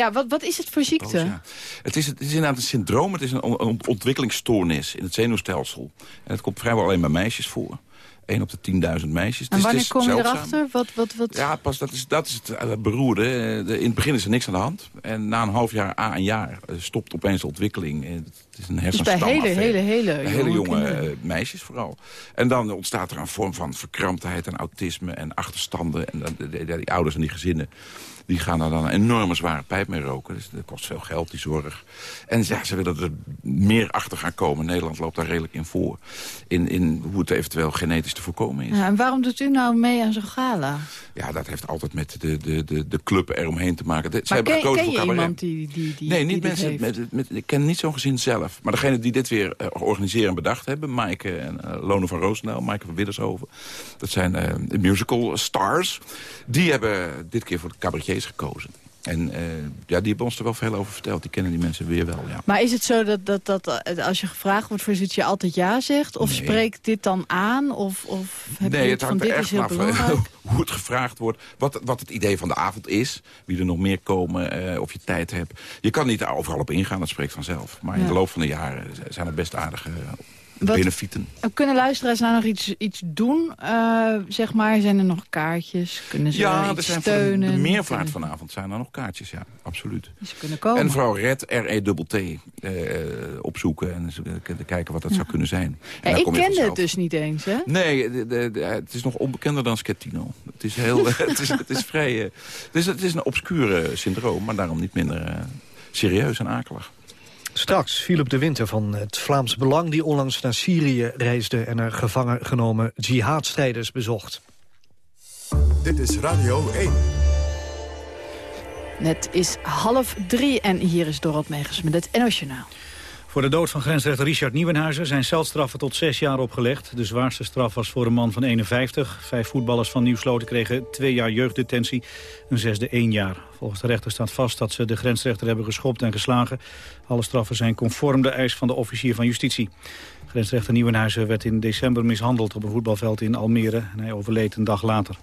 Ja, wat, wat is het voor ziekte? Oh, ja. Het, is, het is inderdaad een syndroom, het is een, on- een ontwikkelingsstoornis in het zenuwstelsel. En het komt vrijwel alleen bij meisjes voor. 1 op de 10.000 meisjes. En wanneer is kom je zeldzaam. erachter? Wat, wat, wat? Ja, pas, dat, is, dat is het eh, beroerde. Eh, In het begin is er niks aan de hand. En na een half jaar, a een jaar, eh, stopt opeens de ontwikkeling. Het is een dus bij hele, hele, hele, hele jonge kinderen. eh, meisjes vooral. En dan ontstaat er een vorm van verkramptheid en autisme en achterstanden. En dan, de, de- die ouders en die gezinnen die gaan daar dan een enorme zware pijp mee roken. Dus dat kost veel geld, die zorg. En ja, ze willen er meer achter gaan komen. Nederland loopt daar redelijk in voor. In, in hoe het eventueel genetisch te voorkomen is. Ja, en waarom doet u nou mee aan zo'n gala? Ja, dat heeft altijd met de, de, de, de club eromheen te maken. De- Maar hebben ken, gekozen ken voor je cabaret. iemand die, die, die nee, niet mensen. Met, met, ik ken niet zo'n gezin zelf. Maar degene die dit weer eh, organiseren en bedacht hebben... Maaike en eh, Lone van Roosendaal, Maaike van Widdershoven... dat zijn eh, musical stars. Die hebben dit keer voor de cabaretiers gekozen. En eh, ja, die hebben ons er wel veel over verteld. Die kennen die mensen weer wel, ja. Maar is het zo dat, dat, dat eh, als je gevraagd wordt voor zoiets je altijd ja zegt? Of Nee. spreekt dit dan aan? Of, of heb je Nee, het het van hangt er dit is echt vanaf eh, [LAUGHS] hoe het gevraagd wordt. Wat, wat het idee van de avond is. Wie er nog meer komen, of je tijd hebt. Je kan niet overal op ingaan, dat spreekt vanzelf. Maar in de loop van de jaren zijn er best aardige Wat- benefieten. Kunnen luisteraars nou nog iets, iets doen? Eh, zeg maar, zijn er nog kaartjes? Kunnen ze Ja, er zijn steunen? de meervaart vanavond zijn er nog kaartjes, ja, absoluut. Ze kunnen komen. En vooral Red, R-E-T-T, eh, opzoeken en kijken wat dat zou kunnen zijn. Ja, ik kende het dus niet eens, hè? Nee, de, de- de- het is nog onbekender dan Schettino. Het is, heel, [LAUGHS] het is, het is vrij... eh, het, is, het is een obscure syndroom, maar daarom niet minder serieus en akelig. Straks Philip de Winter van het Vlaams Belang... die onlangs naar Syrië reisde en er gevangen genomen jihadstrijders bezocht. Dit is Radio 1. Het is half drie en hier is Dorot Megens met het NOS Journaal. Voor de dood van grensrechter Richard Nieuwenhuizen zijn celstraffen tot zes jaar opgelegd. De zwaarste straf was voor een man van 51. Vijf voetballers van Nieuwsloten kregen twee jaar jeugddetentie. Een zesde één jaar. Volgens de rechter staat vast dat ze de grensrechter hebben geschopt en geslagen. Alle straffen zijn conform de eis van de officier van justitie. Grensrechter Nieuwenhuizen werd in december mishandeld op een voetbalveld in Almere. En hij overleed een dag later.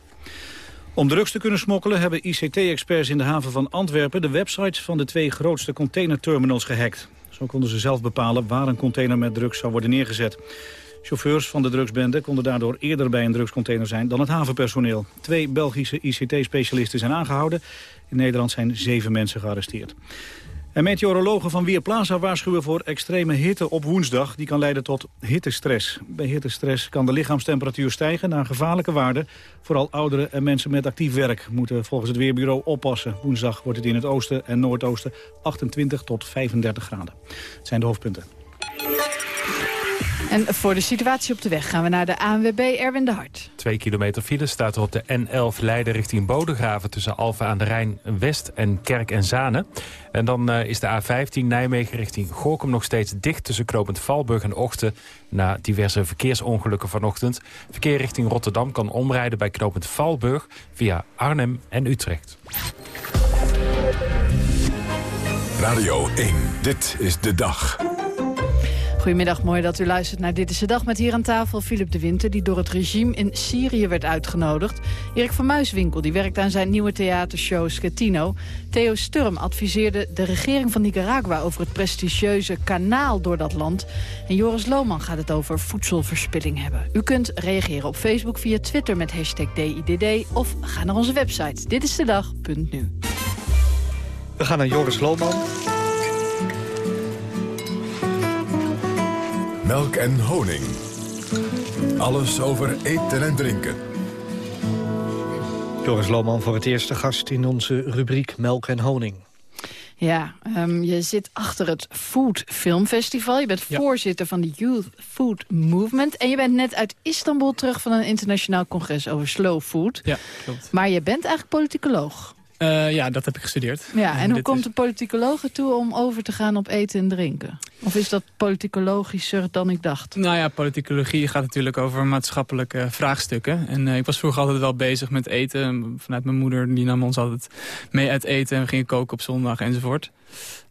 Om drugs te kunnen smokkelen hebben ICT-experts in de haven van Antwerpen... de websites van de twee grootste containerterminals gehackt. Zo konden ze zelf bepalen waar een container met drugs zou worden neergezet. Chauffeurs van de drugsbende konden daardoor eerder bij een drugscontainer zijn dan het havenpersoneel. Twee Belgische ICT-specialisten zijn aangehouden. In Nederland zijn zeven mensen gearresteerd. En meteorologen van Weerplaza waarschuwen voor extreme hitte op woensdag. Die kan leiden tot hittestress. Bij hittestress kan de lichaamstemperatuur stijgen naar gevaarlijke waarden. Vooral ouderen en mensen met actief werk moeten volgens het Weerbureau oppassen. Woensdag wordt het in het oosten en noordoosten 28 tot 35 graden. Het zijn de hoofdpunten. En voor de situatie op de weg gaan we naar de ANWB Erwin de Hart. Twee kilometer file staat er op de N11 Leiden richting Bodegraven... tussen Alphen aan de Rijn West en Kerk en Zanen. En dan eh, is de A15 Nijmegen richting Gorkum nog steeds dicht... tussen Knopend Valburg en Ochten na diverse verkeersongelukken vanochtend. Verkeer richting Rotterdam kan omrijden bij Knopend Valburg... via Arnhem en Utrecht. Radio 1, dit is de dag. Goedemiddag, mooi dat u luistert naar Dit is de Dag... met hier aan tafel Philip de Winter, die door het regime in Syrië werd uitgenodigd. Erik van Muiswinkel, die werkt aan zijn nieuwe theatershow Schettino. Theo Sturm adviseerde de regering van Nicaragua... over het prestigieuze kanaal door dat land. En Joris Lohman gaat het over voedselverspilling hebben. U kunt reageren op Facebook via Twitter met hashtag DIDD... of ga naar onze website ditistedag.nu. We gaan naar Joris Lohman. Melk en honing. Alles over eten en drinken. Joris Lohman voor het eerste gast in onze rubriek Melk en Honing. Ja, ehm, je zit achter het Food Film Festival. Je bent voorzitter van de Youth Food Movement. En je bent net uit Istanbul terug van een internationaal congres over slow food. Ja, klopt. Maar je bent eigenlijk politicoloog. Eh, ja, dat heb ik gestudeerd. Ja, en hoe komt is- de politicoloog ertoe om over te gaan op eten en drinken? Of is dat politicologischer dan ik dacht? Nou ja, politicologie gaat natuurlijk over maatschappelijke vraagstukken. En eh, ik was vroeger altijd wel bezig met eten. Vanuit mijn moeder, die nam ons altijd mee uit eten. En we gingen koken op zondag enzovoort.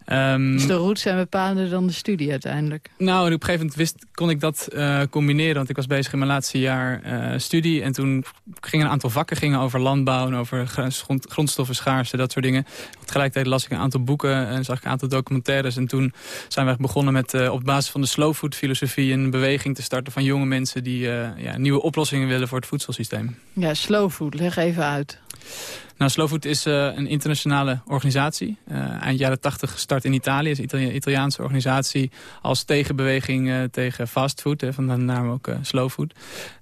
Ehm, Dus de roots zijn bepaalder dan de studie uiteindelijk. Nou, en op een gegeven moment wist, kon ik dat eh, combineren. Want ik was bezig in mijn laatste jaar eh, studie. En toen gingen een aantal vakken gingen over landbouw... en over grond, grondstoffen, schaarste, dat soort dingen. Tegelijkertijd las ik een aantal boeken en zag ik een aantal documentaires. En toen zijn we begonnen met eh, op basis van de slow food filosofie... een beweging te starten van jonge mensen... die ja, nieuwe oplossingen willen voor het voedselsysteem. Ja, slow food, leg even uit. Nou, Slow Food is eh, een internationale organisatie. Eh, eind jaren 80 gestart in Italië. is een Itali- Italiaanse organisatie als tegenbeweging eh, tegen fastfood. Hè, van de naam ook eh, Slow Food.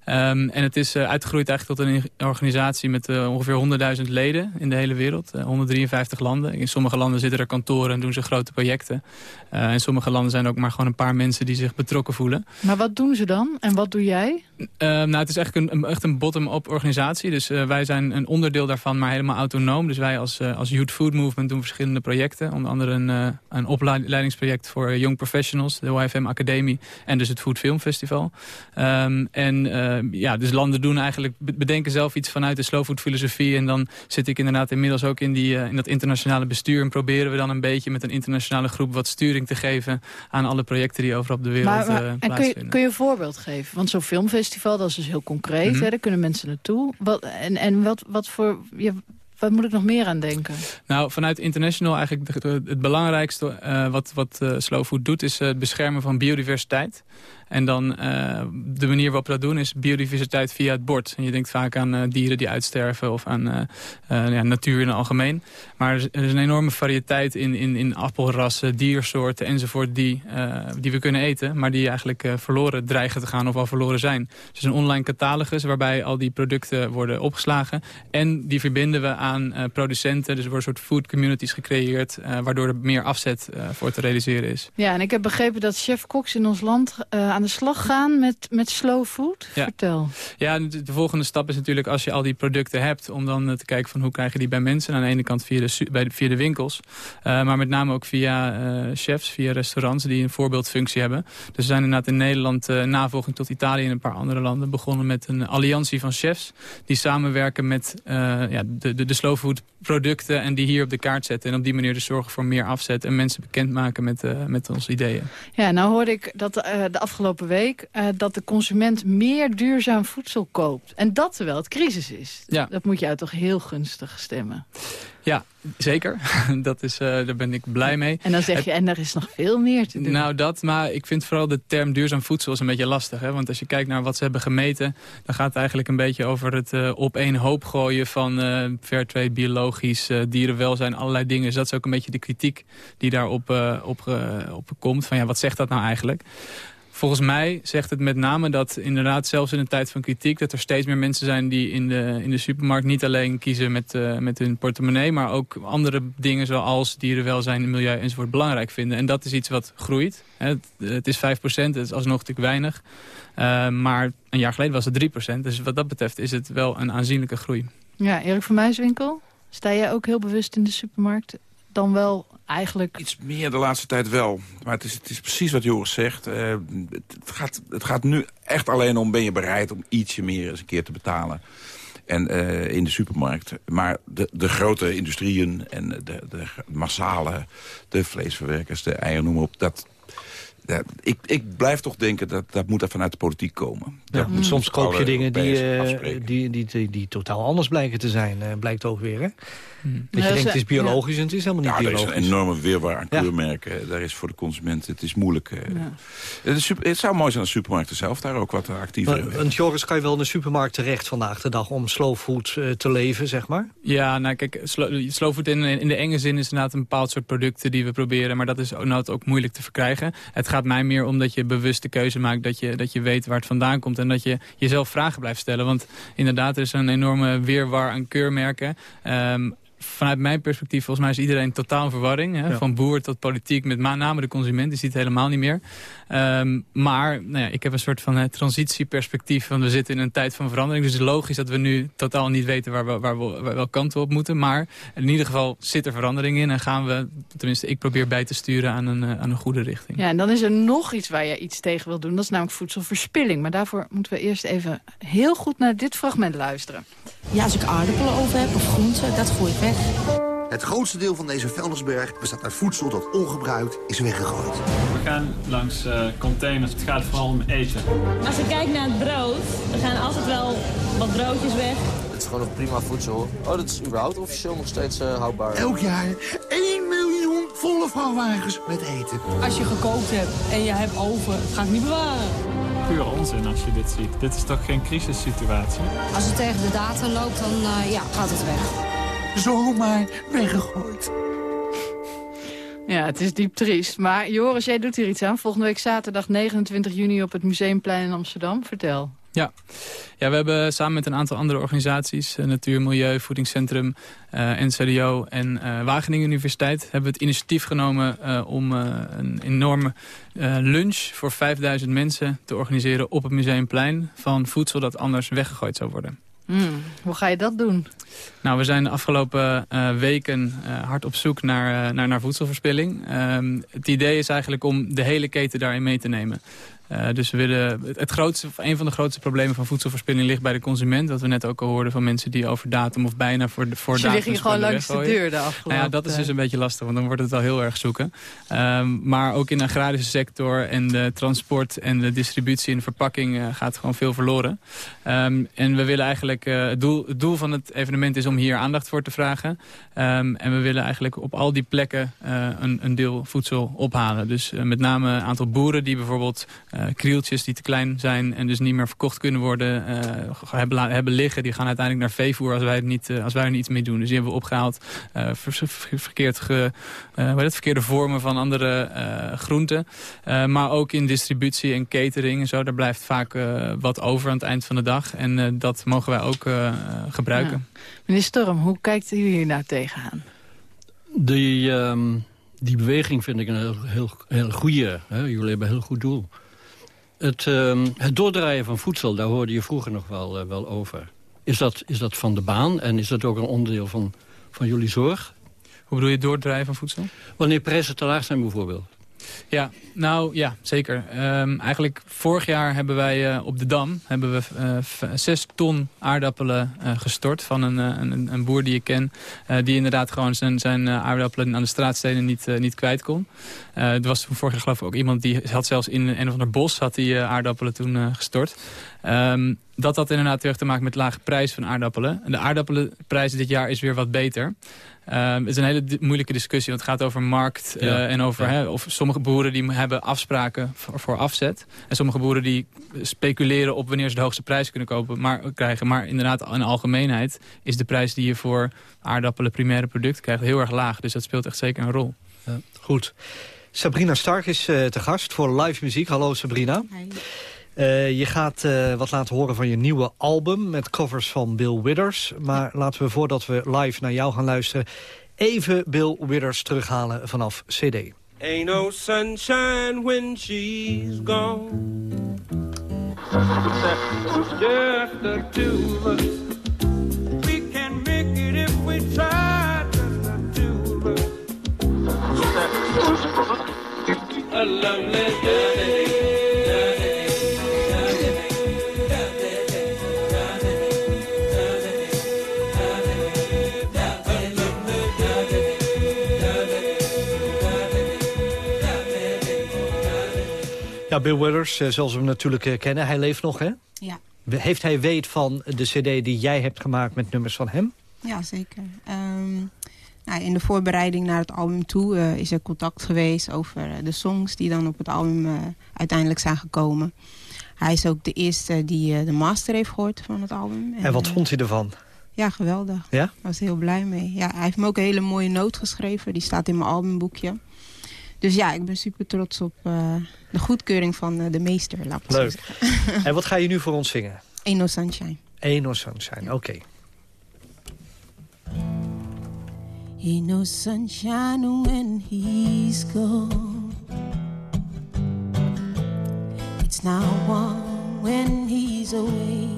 Ehm, en het is uitgegroeid eigenlijk tot een organisatie met ongeveer 100.000 leden in de hele wereld. Eh, 153 landen. In sommige landen zitten er kantoren en doen ze grote projecten. In sommige landen zijn er ook maar gewoon een paar mensen die zich betrokken voelen. Maar wat doen ze dan? En wat doe jij? Eh, nou, het is eigenlijk een, echt een bottom-up organisatie. Dus wij zijn een onderdeel daarvan, maar helemaal autonoom. Dus wij als, eh, als Youth Food Movement doen verschillende projecten. Onder andere een, eh, een opleidingsproject voor eh, young professionals, de YFM Academie. En dus het Food Film Festival. Ehm, en eh, ja, dus landen doen eigenlijk, be- bedenken zelf iets vanuit de slow food filosofie. En dan zit ik inderdaad inmiddels ook in, die, in dat internationale bestuur. En proberen we dan een beetje met een internationale groep wat sturing te geven aan alle projecten die overal op de wereld Maar, maar- eh, en kun, je, plaatsvinden. kun je een voorbeeld geven? Want zo'n filmfestival, dat is dus heel concreet. Mhm. hè, daar kunnen mensen naartoe. Wat, en en wat, wat voor... Ja, wat moet ik nog meer aan denken? Nou, vanuit International eigenlijk het belangrijkste eh, wat, wat eh, Slow Food doet... is eh, het beschermen van biodiversiteit. En dan eh, de manier waarop we dat doen is biodiversiteit via het bord. En je denkt vaak aan eh, dieren die uitsterven of aan eh, ja, natuur in het algemeen. Maar er is, een enorme variëteit in, in, in appelrassen, diersoorten enzovoort... Die, die we kunnen eten, maar die eigenlijk verloren dreigen te gaan of al verloren zijn. Dus een online catalogus waarbij al die producten worden opgeslagen. En die verbinden we aan producenten. Dus er worden een soort food communities gecreëerd... waardoor er meer afzet voor te realiseren is. Ja, en ik heb begrepen dat chef-koks in ons land eh, aan de slag gaan met, met slow food. Ja. Vertel. Ja, de, de volgende stap is natuurlijk als je al die producten hebt... om dan eh, te kijken van hoe krijg je die bij mensen. Aan de ene kant via de, su- bij de, via de winkels. eh, maar met name ook via eh, chefs, via restaurants die een voorbeeldfunctie hebben. Dus we zijn inderdaad in Nederland, eh navolging tot Italië en een paar andere landen... begonnen met een alliantie van chefs... die samenwerken met ja, de, de, de slow food producten... en die hier op de kaart zetten. En op die manier dus zorgen voor meer afzet... en mensen bekendmaken met, met onze ideeën. Ja, nou hoorde ik dat de afgelopen week... eh, dat de consument meer duurzaam voedsel koopt. En dat terwijl het crisis is. Ja. Dat moet jou toch heel gunstig stemmen. Ja, zeker. [LAUGHS] dat is, eh, daar ben ik blij mee. En dan zeg je, en er is nog veel meer te doen. Nou, dat, maar ik vind vooral de term duurzaam voedsel is een beetje lastig. Hè? Want als je kijkt naar wat ze hebben gemeten... dan gaat het eigenlijk een beetje over het eh, op één hoop gooien... van eh fairtrade, biologisch, dierenwelzijn, allerlei dingen. Dus dat is ook een beetje de kritiek die daarop op, op komt. Van ja, wat zegt dat nou eigenlijk? Volgens mij zegt het met name dat inderdaad zelfs in een tijd van kritiek... dat er steeds meer mensen zijn die in de, in de supermarkt niet alleen kiezen met, eh, met hun portemonnee... maar ook andere dingen zoals dierenwelzijn, milieu enzovoort belangrijk vinden. En dat is iets wat groeit. Het, het is 5% het is alsnog natuurlijk weinig. Eh, maar een jaar geleden was het 3% Dus wat dat betreft is het wel een aanzienlijke groei. Ja, Erik van Muiswinkel, sta jij ook heel bewust in de supermarkt? Dan wel eigenlijk... Iets meer de laatste tijd wel. Maar het is, het is precies wat Joris zegt. Eh, het, het gaat, het gaat nu echt alleen om... ben je bereid om ietsje meer eens een keer te betalen. En eh, in de supermarkt. Maar de, de grote industrieën en de, de massale... de vleesverwerkers, de eieren, noem maar op... dat, ja, ik, ik blijf toch denken dat dat moet er vanuit de politiek komen. Ja, moet soms koop je dingen die, eh, die, die, die, die totaal anders blijken te zijn. eh, blijkt ook weer, hè? Dat je Ja, denkt het is biologisch en het is helemaal niet Ja, er is biologisch. een enorme weerwaar aan Ja. keurmerken. Daar is voor de consument, het is moeilijk. eh. Ja. Het, is super- het zou mooi zijn als supermarkten zelf daar ook wat actiever in Want- Joris, kan je wel in de supermarkt terecht vandaag de dag... om slow food eh, te leven, zeg maar? Ja, nou kijk, slow, slow food in, in de enge zin is inderdaad een bepaald soort producten die we proberen. Maar dat is ook, nou, ook moeilijk te verkrijgen. Het gaat mij meer om dat je bewust de keuze maakt. Dat je, dat je weet waar het vandaan komt. En dat je jezelf vragen blijft stellen. Want inderdaad, er is een enorme weerwar aan keurmerken. Ehm, vanuit mijn perspectief, volgens mij is iedereen totaal in verwarring. Hè? Ja. Van boer tot politiek, met name de consument. Die ziet het helemaal niet meer. Ehm, maar nou ja, ik heb een soort van eh, transitieperspectief. Want we zitten in een tijd van verandering. Dus het is logisch dat we nu totaal niet weten waar we, waar we, waar welke kant we op moeten. Maar in ieder geval zit er verandering in. En gaan we, tenminste ik probeer bij te sturen aan een, eh, aan een goede richting. Ja, en dan is er nog iets waar je iets tegen wil doen. Dat is namelijk voedselverspilling. Maar daarvoor moeten we eerst even heel goed naar dit fragment luisteren. Ja, als ik aardappelen over heb of groenten, dat gooi ik weg. Het grootste deel van deze vuilnisberg bestaat uit voedsel dat ongebruikt is weggegooid. We gaan langs eh, containers. Het gaat vooral om eten. Als ik kijk naar het brood, er gaan altijd wel wat broodjes weg. Het is gewoon nog prima voedsel. Oh, dat is überhaupt officieel nog steeds eh, houdbaar. Elk jaar 1 miljoen volle vrachtwagens met eten. Als je gekookt hebt en je hebt over, ga ik niet bewaren. Puur onzin als je dit ziet. Dit is toch geen crisissituatie? Als het tegen de data loopt, dan eh, ja, gaat het weg. Zomaar weggegooid. Ja, het is diep triest. Maar Joris, jij doet hier iets aan. Volgende week zaterdag 29 juni op het Museumplein in Amsterdam. Vertel. Ja. ja, we hebben samen met een aantal andere organisaties... eh, Natuur, Milieu, Voedingscentrum, eh, NCDO en eh, Wageningen Universiteit... hebben we het initiatief genomen eh, om eh, een enorme eh, lunch... voor 5000 mensen te organiseren op het Museumplein... van voedsel dat anders weggegooid zou worden. Hmm, hoe ga je dat doen? Nou, we zijn de afgelopen eh, weken eh, hard op zoek naar, eh, naar, naar voedselverspilling. Ehm, het idee is eigenlijk om de hele keten daarin mee te nemen. Eh, dus we willen, het- grootste, een van de grootste problemen van voedselverspilling ligt bij de consument. Wat we net ook al hoorden van mensen die over datum of bijna voor, de, voor Dus datum gingen gewoon langs de deur de afgelopen Nou ja, dat is dus een beetje lastig, want dan wordt het wel heel erg zoeken. Ehm, maar ook in de agrarische sector en de transport en de distributie en de verpakking eh, gaat gewoon veel verloren. Ehm, en we willen eigenlijk, eh, het, doel, het doel van het evenement is om hier aandacht voor te vragen. Ehm, en we willen eigenlijk op al die plekken een, een deel voedsel ophalen. Dus met name een aantal boeren die bijvoorbeeld krieltjes die te klein zijn en dus niet meer verkocht kunnen worden, eh, hebben, hebben liggen. Die gaan uiteindelijk naar veevoer als wij, het niet, eh, als wij er niets mee doen. Dus die hebben we opgehaald. eh, ver- ver- verkeerd ge, eh, het, verkeerde vormen van andere eh, groenten. Eh, maar ook in distributie en catering en zo. Daar blijft vaak eh, wat over aan het eind van de dag. En eh, dat mogen wij ook eh, gebruiken. Meneer Storm, hoe kijkt u hier nou tegenaan? Die, ehm, die beweging vind ik een heel, heel, heel goede. Hè? Jullie hebben een heel goed doel. Het, ehm, het doordraaien van voedsel, daar hoorde je vroeger nog wel, eh, wel over. Is dat, is dat van de baan en is dat ook een onderdeel van, van jullie zorg? Hoe bedoel je doordraaien van voedsel? Wanneer prijzen te laag zijn bijvoorbeeld. Ja, nou ja, zeker. Ehm, eigenlijk vorig jaar hebben wij eh, op de Dam hebben we eh, zes ton aardappelen eh, gestort van een, een, een boer die ik ken. die inderdaad gewoon zijn, zijn aardappelen aan de straatstenen niet, niet kwijt kon. Er was vorig jaar geloof ik ook iemand die had zelfs in een of ander bos had die, aardappelen toen gestort. Ehm, dat had inderdaad terug te maken met lage prijs van aardappelen. En de aardappelenprijs dit jaar is weer wat beter. Ehm, het is een hele moeilijke discussie, want het gaat over markt eh, Ja, en over hè, of sommige boeren die hebben afspraken voor, voor afzet. En sommige boeren die speculeren op wanneer ze de hoogste prijs kunnen kopen, maar, krijgen. Maar inderdaad, in de algemeenheid is de prijs die je voor aardappelen primaire producten krijgt heel erg laag. Dus dat speelt echt zeker een rol. Ja, goed. Sabrina Stark is eh, te gast voor live muziek. Hallo Sabrina. Eh, je gaat eh, wat laten horen van je nieuwe album met covers van Bill Withers. Maar laten we voordat we live naar jou gaan luisteren... even Bill Withers terughalen vanaf CD. Ain't no sunshine when she's gone. Just the two of us. We can make it if we try. Just the two of us. A lovely. Ja, Bill Withers, eh, zoals we hem natuurlijk eh, kennen. Hij leeft nog, hè? Ja. Heeft hij weet van de cd die jij hebt gemaakt met nummers van hem? Ja, zeker. Ehm, nou, in de voorbereiding naar het album toe eh, is er contact geweest over de songs die dan op het album uiteindelijk zijn gekomen. Hij is ook de eerste die de master heeft gehoord van het album. En wat eh, vond hij ervan? Ja, geweldig. Ja? Was heel blij mee. Ja, hij heeft me ook een hele mooie noot geschreven. Die staat in mijn albumboekje. Dus ja, ik ben super trots op uh, de goedkeuring van uh, de meester. Leuk. en wat ga je nu voor ons zingen? [LAUGHS] Ain't No Sunshine. Ain't No Sunshine, oké. Okay. Sunshine when he's gone. It's not warm when he's away.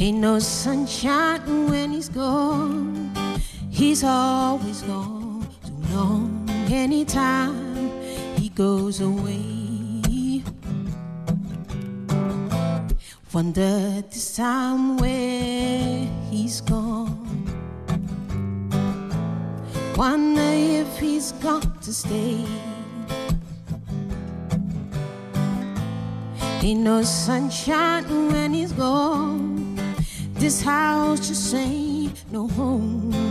Ain't no sunshine when he's gone. He's always gone too long. Anytime he goes away. Wonder this time where he's gone. Wonder if he's got to stay. Ain't no sunshine when he's gone. This house just ain't no home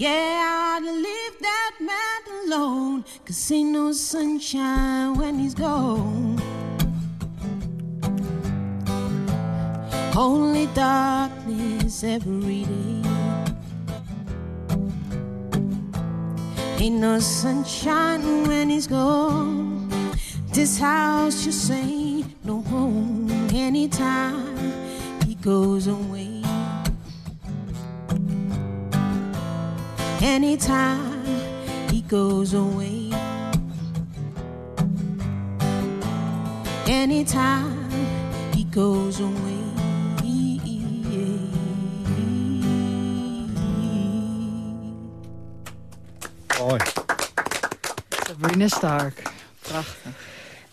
Yeah, I ought to leave that man alone, cause ain't no sunshine when he's gone. Only darkness every day. Ain't no sunshine when he's gone. This house just ain't no home anytime he goes away. Anytime he goes away. Anytime he goes away. Mooi. Sabrina Stark. Prachtig.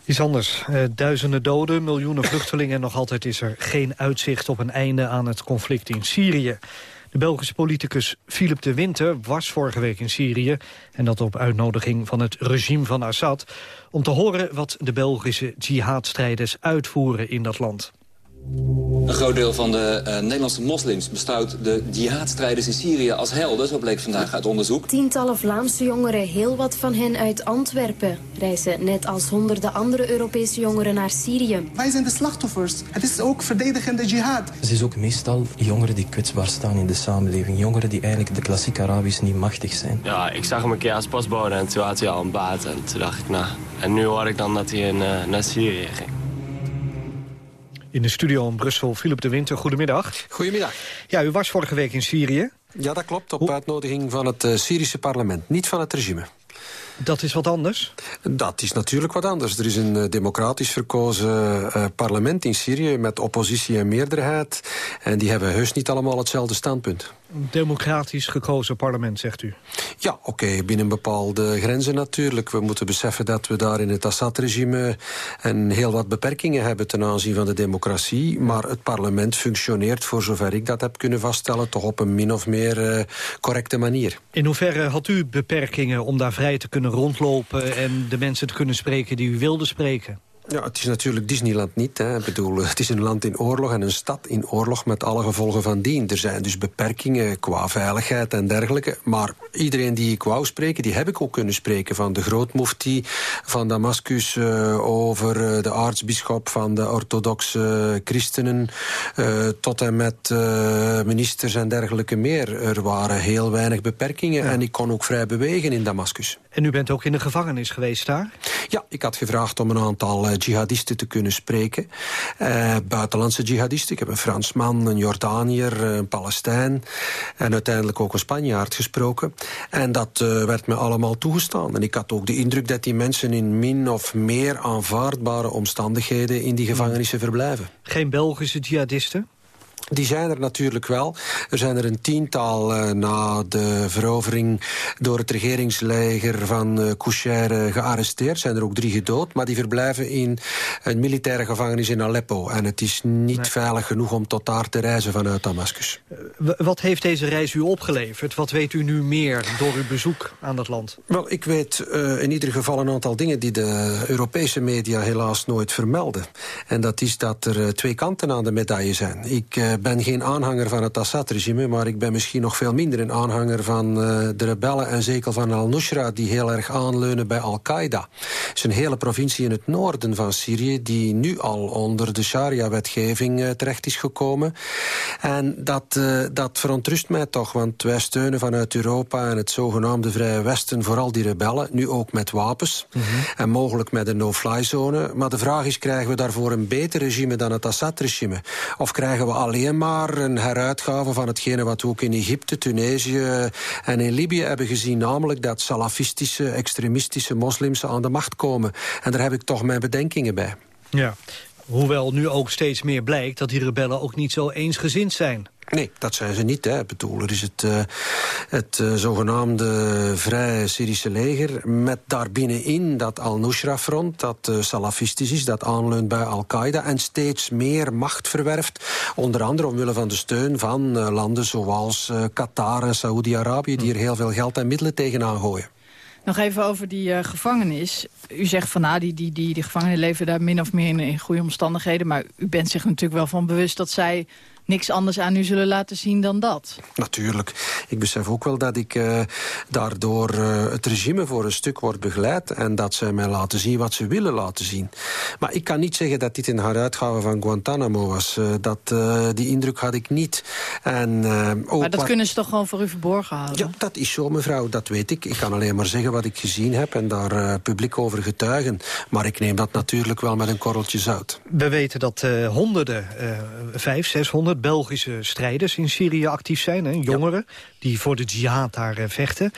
Iets anders. Uh, duizenden doden, miljoenen vluchtelingen... en nog altijd is er geen uitzicht op een einde aan het conflict in Syrië. De Belgische politicus Philip de Winter was vorige week in Syrië... en dat op uitnodiging van het regime van Assad... om te horen wat de Belgische jihadstrijders uitvoeren in dat land. Een groot deel van de uh, Nederlandse moslims beschouwt de jihadstrijders in Syrië als helden, zo bleek vandaag uit onderzoek. Tientallen Vlaamse jongeren, heel wat van hen uit Antwerpen, reizen net als honderden andere Europese jongeren naar Syrië. Wij zijn de slachtoffers. Het is ook verdedigende jihad. Het is ook meestal jongeren die kwetsbaar staan in de samenleving. Jongeren die eigenlijk de klassieke Arabisch niet machtig zijn. Ja, ik zag hem een keer als pasbode en toen had hij al een baat. En toen dacht ik, nou, en nu hoor ik dan dat hij in, uh, naar Syrië ging. In de studio in Brussel, Philip de Winter. Goedemiddag. Goedemiddag. Ja, u was vorige week in Syrië. Ja, dat klopt. Op uitnodiging van het uh, Syrische parlement. Niet van het regime. Dat is wat anders? Dat is natuurlijk wat anders. Er is een uh, democratisch verkozen uh, parlement in Syrië... met oppositie en meerderheid. En die hebben heus niet allemaal hetzelfde standpunt. Een democratisch gekozen parlement, zegt u? Ja, oké, okay, binnen bepaalde grenzen natuurlijk. We moeten beseffen dat we daar in het Assad-regime... een heel wat beperkingen hebben ten aanzien van de democratie. Maar het parlement functioneert, voor zover ik dat heb kunnen vaststellen... toch op een min of meer uh, correcte manier. In hoeverre had u beperkingen om daar vrij te kunnen rondlopen... en de mensen te kunnen spreken die u wilde spreken? Ja, het is natuurlijk Disneyland niet. Hè. Ik bedoel, [LAUGHS] het is een land in oorlog en een stad in oorlog met alle gevolgen van dien. Er zijn dus beperkingen qua veiligheid en dergelijke. Maar iedereen die ik wou spreken, die heb ik ook kunnen spreken. Van de grootmufti van Damascus uh, over uh, de aartsbisschop van de orthodoxe christenen... Uh, tot en met ministers en dergelijke meer. Er waren heel weinig beperkingen ja. en ik kon ook vrij bewegen in Damascus. En u bent ook in de gevangenis geweest daar? Ja, ik had gevraagd om een aantal jihadisten te kunnen spreken. Uh, buitenlandse jihadisten. Ik heb een Fransman, een Jordaniër, een Palestijn... en uiteindelijk ook een Spanjaard gesproken. En dat uh, werd me allemaal toegestaan. En ik had ook de indruk dat die mensen in min of meer aanvaardbare omstandigheden... in die gevangenissen verblijven. Geen Belgische jihadisten? Die zijn er natuurlijk wel. Er zijn er een tiental uh, na de verovering door het regeringsleger van uh, Koucher gearresteerd. Zijn er ook drie gedood, maar die verblijven in een militaire gevangenis in Aleppo. En het is niet nee. veilig genoeg om tot daar te reizen vanuit Damascus. Wat heeft deze reis u opgeleverd? Wat weet u nu meer door uw bezoek aan dat land? Wel, ik weet in ieder geval een aantal dingen die de Europese media helaas nooit vermelden. En dat is dat er twee kanten aan de medaille zijn. Ik ben geen aanhanger van het Assad-regime... maar ik ben misschien nog veel minder een aanhanger van uh, de rebellen... en zeker van al-Nusra, die heel erg aanleunen bij Al-Qaeda. Het is een hele provincie in het noorden van Syrië... die nu al onder de sharia-wetgeving uh, terecht is gekomen. En dat, uh, dat verontrust mij toch, want wij steunen vanuit Europa... en het zogenaamde Vrije Westen vooral die rebellen... nu ook met wapens mm -hmm. en mogelijk met een no-fly-zone. Maar de vraag is, krijgen we daarvoor een beter regime dan het Assad-regime? Of krijgen we alleen maar een heruitgave van hetgene wat we ook in Egypte, Tunesië en in Libië hebben gezien. Namelijk dat salafistische, extremistische moslims aan de macht komen. En daar heb ik toch mijn bedenkingen bij. Ja, hoewel nu ook steeds meer blijkt dat die rebellen ook niet zo eensgezind zijn. Nee, dat zijn ze niet. Hè. Ik er is het, uh, het uh, zogenaamde Vrije Syrische leger... met daarbinnenin dat Al-Nusra-front, dat uh, salafistisch is... dat aanleunt bij Al-Qaeda en steeds meer macht verwerft. Onder andere omwille van de steun van landen zoals Qatar en Saoedi-Arabië... die er heel veel geld en middelen tegenaan gooien. Nog even over die gevangenis. U zegt van nou, die, die, die, die gevangenen leven daar min of meer in, in goede omstandigheden. Maar u bent zich natuurlijk wel van bewust dat zij niks anders aan u zullen laten zien dan dat. Natuurlijk. Ik besef ook wel dat ik uh, daardoor uh, het regime voor een stuk word begeleid... en dat ze mij laten zien wat ze willen laten zien. Maar ik kan niet zeggen dat dit een heruitgave van Guantanamo was. Uh, dat, die indruk had ik niet. En, ook maar dat kunnen ze toch gewoon voor u verborgen houden? Ja, dat is zo, mevrouw. Dat weet ik. Ik kan alleen maar zeggen wat ik gezien heb... en daar publiek over getuigen. Maar ik neem dat natuurlijk wel met een korreltje zout. We weten dat honderden, vijf, zeshonderd Belgische strijders in Syrië actief zijn. Hè? Jongeren die voor de jihad daar uh, vechten.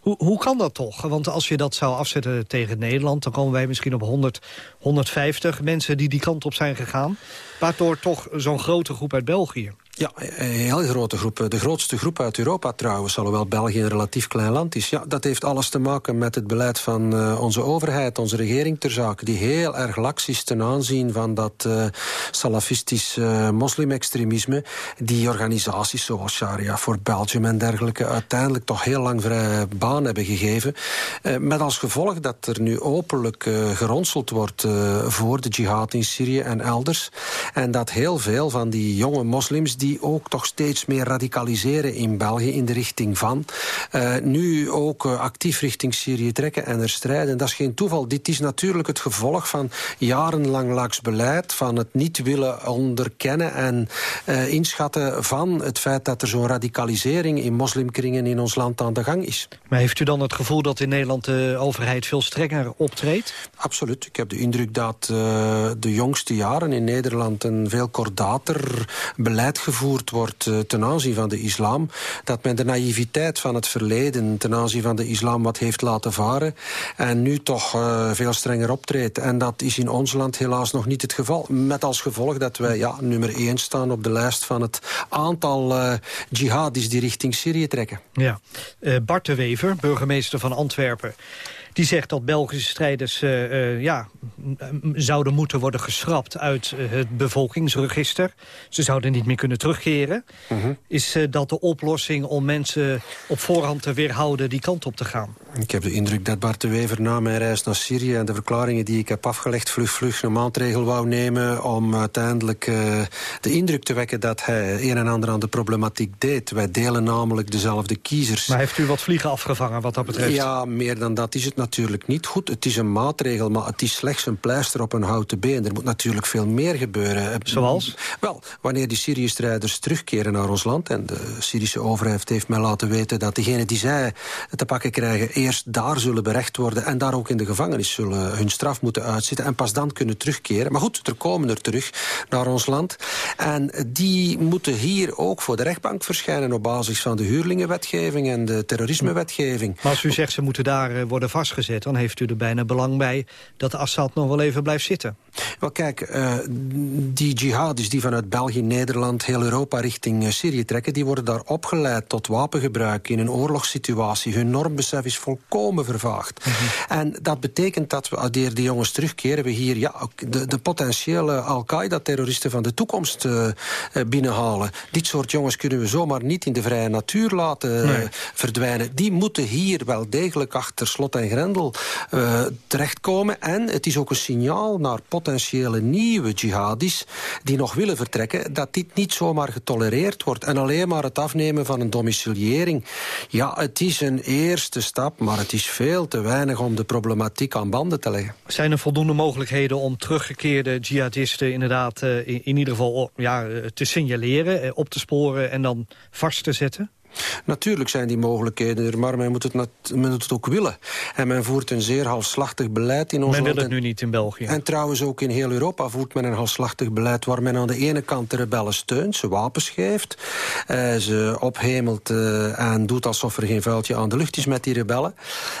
Hoe, hoe kan dat toch? Want als je dat zou afzetten tegen Nederland... dan komen wij misschien op 100, 150 mensen die die kant op zijn gegaan. Waardoor toch zo'n grote groep uit België. Ja, een heel grote groep. De grootste groep uit Europa trouwens, alhoewel België een relatief klein land is. Ja, dat heeft alles te maken met het beleid van uh, onze overheid, onze regering ter zake, die heel erg laks is ten aanzien van dat uh, salafistisch uh, moslimextremisme, die organisaties zoals Sharia voor Belgium en dergelijke uiteindelijk toch heel lang vrije baan hebben gegeven. met als gevolg dat er nu openlijk geronseld wordt voor de jihad in Syrië en elders. En dat heel veel van die jonge moslims die ook toch steeds meer radicaliseren in België in de richting van. Uh, nu ook uh, actief richting Syrië trekken en er strijden. Dat is geen toeval. Dit is natuurlijk het gevolg van jarenlang laks beleid, van het niet willen onderkennen en uh, inschatten van het feit dat er zo'n radicalisering in moslimkringen in ons land aan de gang is. Maar heeft u dan het gevoel dat in Nederland de overheid veel strenger optreedt? Absoluut. Ik heb de indruk dat de jongste jaren in Nederland een veel kordater beleid gevoerd wordt uh, ten aanzien van de islam. Dat men de naïviteit van het verleden ten aanzien van de islam wat heeft laten varen. En nu toch uh, veel strenger optreedt. En dat is in ons land helaas nog niet het geval. Met als gevolg dat wij ja, nummer 1 staan op de lijst van het aantal uh, jihadis die richting Syrië trekken. Ja. Bart de Wever, burgemeester van Antwerpen. Die zegt dat Belgische strijders uh, uh, ja, zouden moeten worden geschrapt uit uh, het bevolkingsregister. Ze zouden niet meer kunnen terugkeren. -huh. Is dat de oplossing om mensen op voorhand te weerhouden die kant op te gaan? Ik heb de indruk dat Bart de Wever na mijn reis naar Syrië... en de verklaringen die ik heb afgelegd vlug vlug een maatregel wou nemen... om uiteindelijk de indruk te wekken dat hij een en ander aan de problematiek deed. Wij delen namelijk dezelfde kiezers. Maar heeft u wat vliegen afgevangen wat dat betreft? Ja, meer dan dat is het natuurlijk niet goed. Het is een maatregel, maar het is slechts een pleister op een houten been. Er moet natuurlijk veel meer gebeuren. Zoals? Wel, wanneer die Syrië-strijders terugkeren naar ons land... en de Syrische overheid heeft mij laten weten dat degenen die zij te pakken krijgen eerst daar zullen berecht worden... en daar ook in de gevangenis zullen hun straf moeten uitzitten... en pas dan kunnen terugkeren. Maar goed, er komen er terug naar ons land. En die moeten hier ook voor de rechtbank verschijnen... op basis van de huurlingenwetgeving en de terrorismewetgeving. Maar als u zegt ze moeten daar eh, vastgezet... dan heeft u er bijna belang bij dat Assad nog wel even blijft zitten. Wel kijk, uh, die jihadis die vanuit België, Nederland... heel Europa richting uh, Syrië trekken... die worden daar opgeleid tot wapengebruik in een oorlogssituatie. Hun normbesef is volkomen vervaagd. Mm -hmm. En dat betekent dat we, als die jongens terugkeren... we hier ja, de, de potentiële Al-Qaeda-terroristen van de toekomst uh, binnenhalen. Dit soort jongens kunnen we zomaar niet in de vrije natuur laten nee. verdwijnen. Die moeten hier wel degelijk achter slot en grendel terechtkomen. En het is ook een signaal naar potentiële nieuwe jihadis die nog willen vertrekken, dat dit niet zomaar getolereerd wordt. En alleen maar het afnemen van een domiciliëring. Ja, het is een eerste stap, maar het is veel te weinig om de problematiek aan banden te leggen. Zijn er voldoende mogelijkheden om teruggekeerde jihadisten inderdaad uh, in, in, ieder geval ja, te signaleren, op te sporen en dan vast te zetten? Natuurlijk zijn die mogelijkheden er, maar men moet, het, men moet het ook willen. En men voert een zeer halfslachtig beleid in ons land. Men wil het nu niet in België. En trouwens ook in heel Europa voert men een halfslachtig beleid... waar men aan de ene kant de rebellen steunt, ze wapens geeft... Eh, ze ophemelt uh, en doet alsof er geen vuiltje aan de lucht is met die rebellen.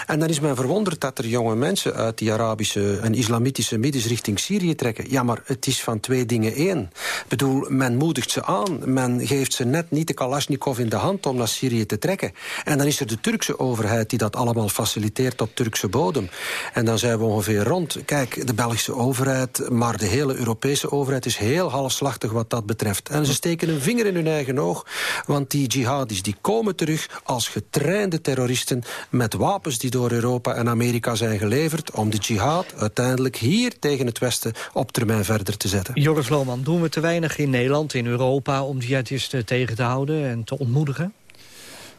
En dan is men verwonderd dat er jonge mensen... uit die Arabische en islamitische middens richting Syrië trekken. Ja, maar het is van twee dingen één. Ik bedoel, men moedigt ze aan. Men geeft ze net niet de Kalashnikov in de hand... om naar Syrië te trekken. En dan is er de Turkse overheid die dat allemaal faciliteert op Turkse bodem. En dan zijn we ongeveer rond. Kijk, de Belgische overheid, maar de hele Europese overheid is heel halfslachtig wat dat betreft. En ze steken een vinger in hun eigen oog, want die jihadis die komen terug als getrainde terroristen met wapens die door Europa en Amerika zijn geleverd om de jihad uiteindelijk hier tegen het Westen op termijn verder te zetten. Joris Lohman, doen we te weinig in Nederland, in Europa om jihadisten tegen te houden en te ontmoedigen?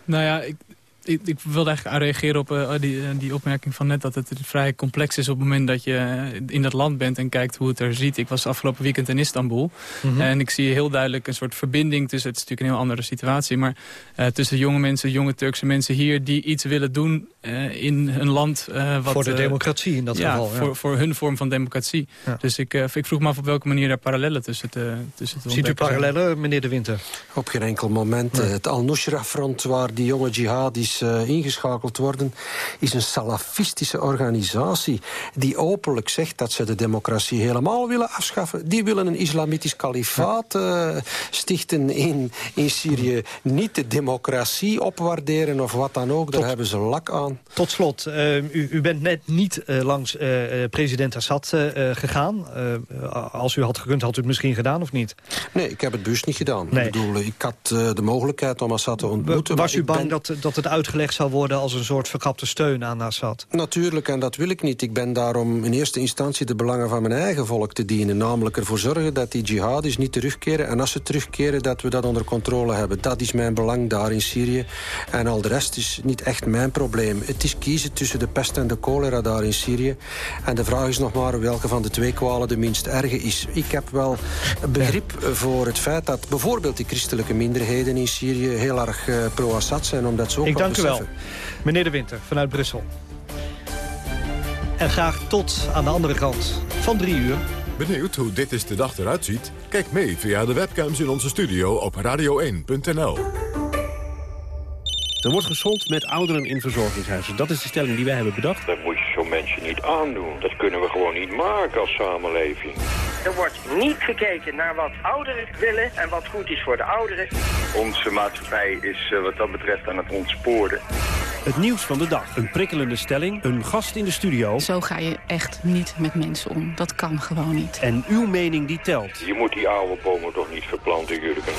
Nou ja, ik, ik, ik wilde eigenlijk aan reageren op uh, die, die opmerking van net... dat het vrij complex is op het moment dat je in dat land bent... en kijkt hoe het er ziet. Ik was afgelopen weekend in Istanbul. Mm -hmm. En ik zie heel duidelijk een soort verbinding tussen... het is natuurlijk een heel andere situatie... maar uh, tussen jonge mensen, jonge Turkse mensen hier... die iets willen doen uh, in een land... wat, voor de democratie in dat ja, geval. Ja, voor, voor hun vorm van democratie. Ja. Dus ik, ik vroeg me af op welke manier daar parallellen tussen te, tussen te Ziet u parallellen, meneer De Winter? Op geen enkel moment. Nee. Het Al-Nusra-front waar die jonge jihadis uh, ingeschakeld worden... is een salafistische organisatie die openlijk zegt... dat ze de democratie helemaal willen afschaffen. Die willen een islamitisch kalifaat uh, stichten in, in Syrië. Niet de democratie opwaarderen of wat dan ook. Daar Tot, hebben ze lak aan. Tot slot, uh, u, u, bent net niet langs president Assad gegaan. als u had gekund, had u het misschien gedaan of niet? Nee, ik heb het bewust niet gedaan. Nee. Ik bedoel, ik had de mogelijkheid om Assad te ontmoeten. Was u bang ben... dat, dat het uitgelegd zou worden als een soort verkapte steun aan Assad? Natuurlijk, en dat wil ik niet. Ik ben daarom in eerste instantie de belangen van mijn eigen volk te dienen. Namelijk ervoor zorgen dat die jihadis niet terugkeren. En als ze terugkeren, dat we dat onder controle hebben. Dat is mijn belang daar in Syrië. En al de rest is niet echt mijn probleem. Het is kiezen tussen de pest en de cholera daar in Syrië. En de vraag is nog maar welke van de twee kwalen de minst erge is. Ik heb wel begrip voor het feit dat bijvoorbeeld die christelijke minderheden in Syrië heel erg uh, pro-Assad zijn, omdat ze ook Ik dank u wel. Meneer De Winter, vanuit Brussel. En graag tot aan de andere kant van drie uur. Benieuwd hoe dit is de dag eruit ziet? Kijk mee via de webcams in onze studio op radio1.nl. Er wordt gesold met ouderen in verzorgingshuizen. Dat is de stelling die wij hebben bedacht. Dat moet je zo'n mensen niet aandoen. Dat kunnen we gewoon niet maken als samenleving. Er wordt niet gekeken naar wat ouderen willen en wat goed is voor de ouderen. Onze maatschappij is uh, wat dat betreft aan het ontsporen. Het nieuws van de dag. Een prikkelende stelling, een gast in de studio. Zo ga je echt niet met mensen om. Dat kan gewoon niet. En uw mening die telt. Je moet die oude bomen toch niet verplanten, Jurgen.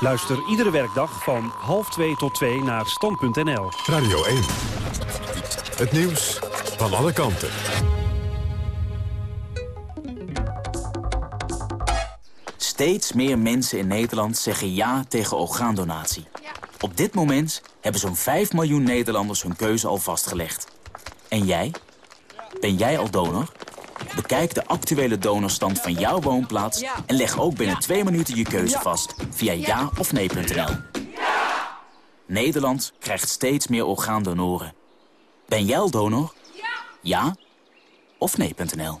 Luister iedere werkdag van half twee tot twee naar stand.nl. Radio 1. Het nieuws van alle kanten. Steeds meer mensen in Nederland zeggen ja tegen orgaandonatie. Op dit moment hebben zo'n 5 miljoen Nederlanders hun keuze al vastgelegd. En jij? Ben jij al donor? Bekijk de actuele donorstand van jouw woonplaats... en leg ook binnen twee minuten je keuze vast via ja of nee.nl. Nederland krijgt steeds meer orgaandonoren. Ben jij al donor? Ja. Ja? Of nee.nl.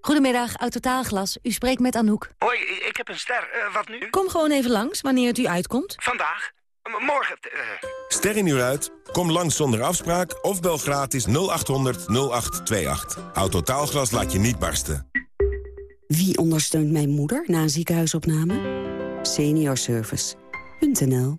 Goedemiddag, Autotaalglas. U spreekt met Anouk. Hoi, ik heb een ster. Uh, wat nu? Kom gewoon even langs, wanneer het u uitkomt. Vandaag? M morgen? Uh... Ster in uur uit? Kom langs zonder afspraak of bel gratis 0800 0828. Autotaalglas laat je niet barsten. Wie ondersteunt mijn moeder na een ziekenhuisopname? Seniorservice.nl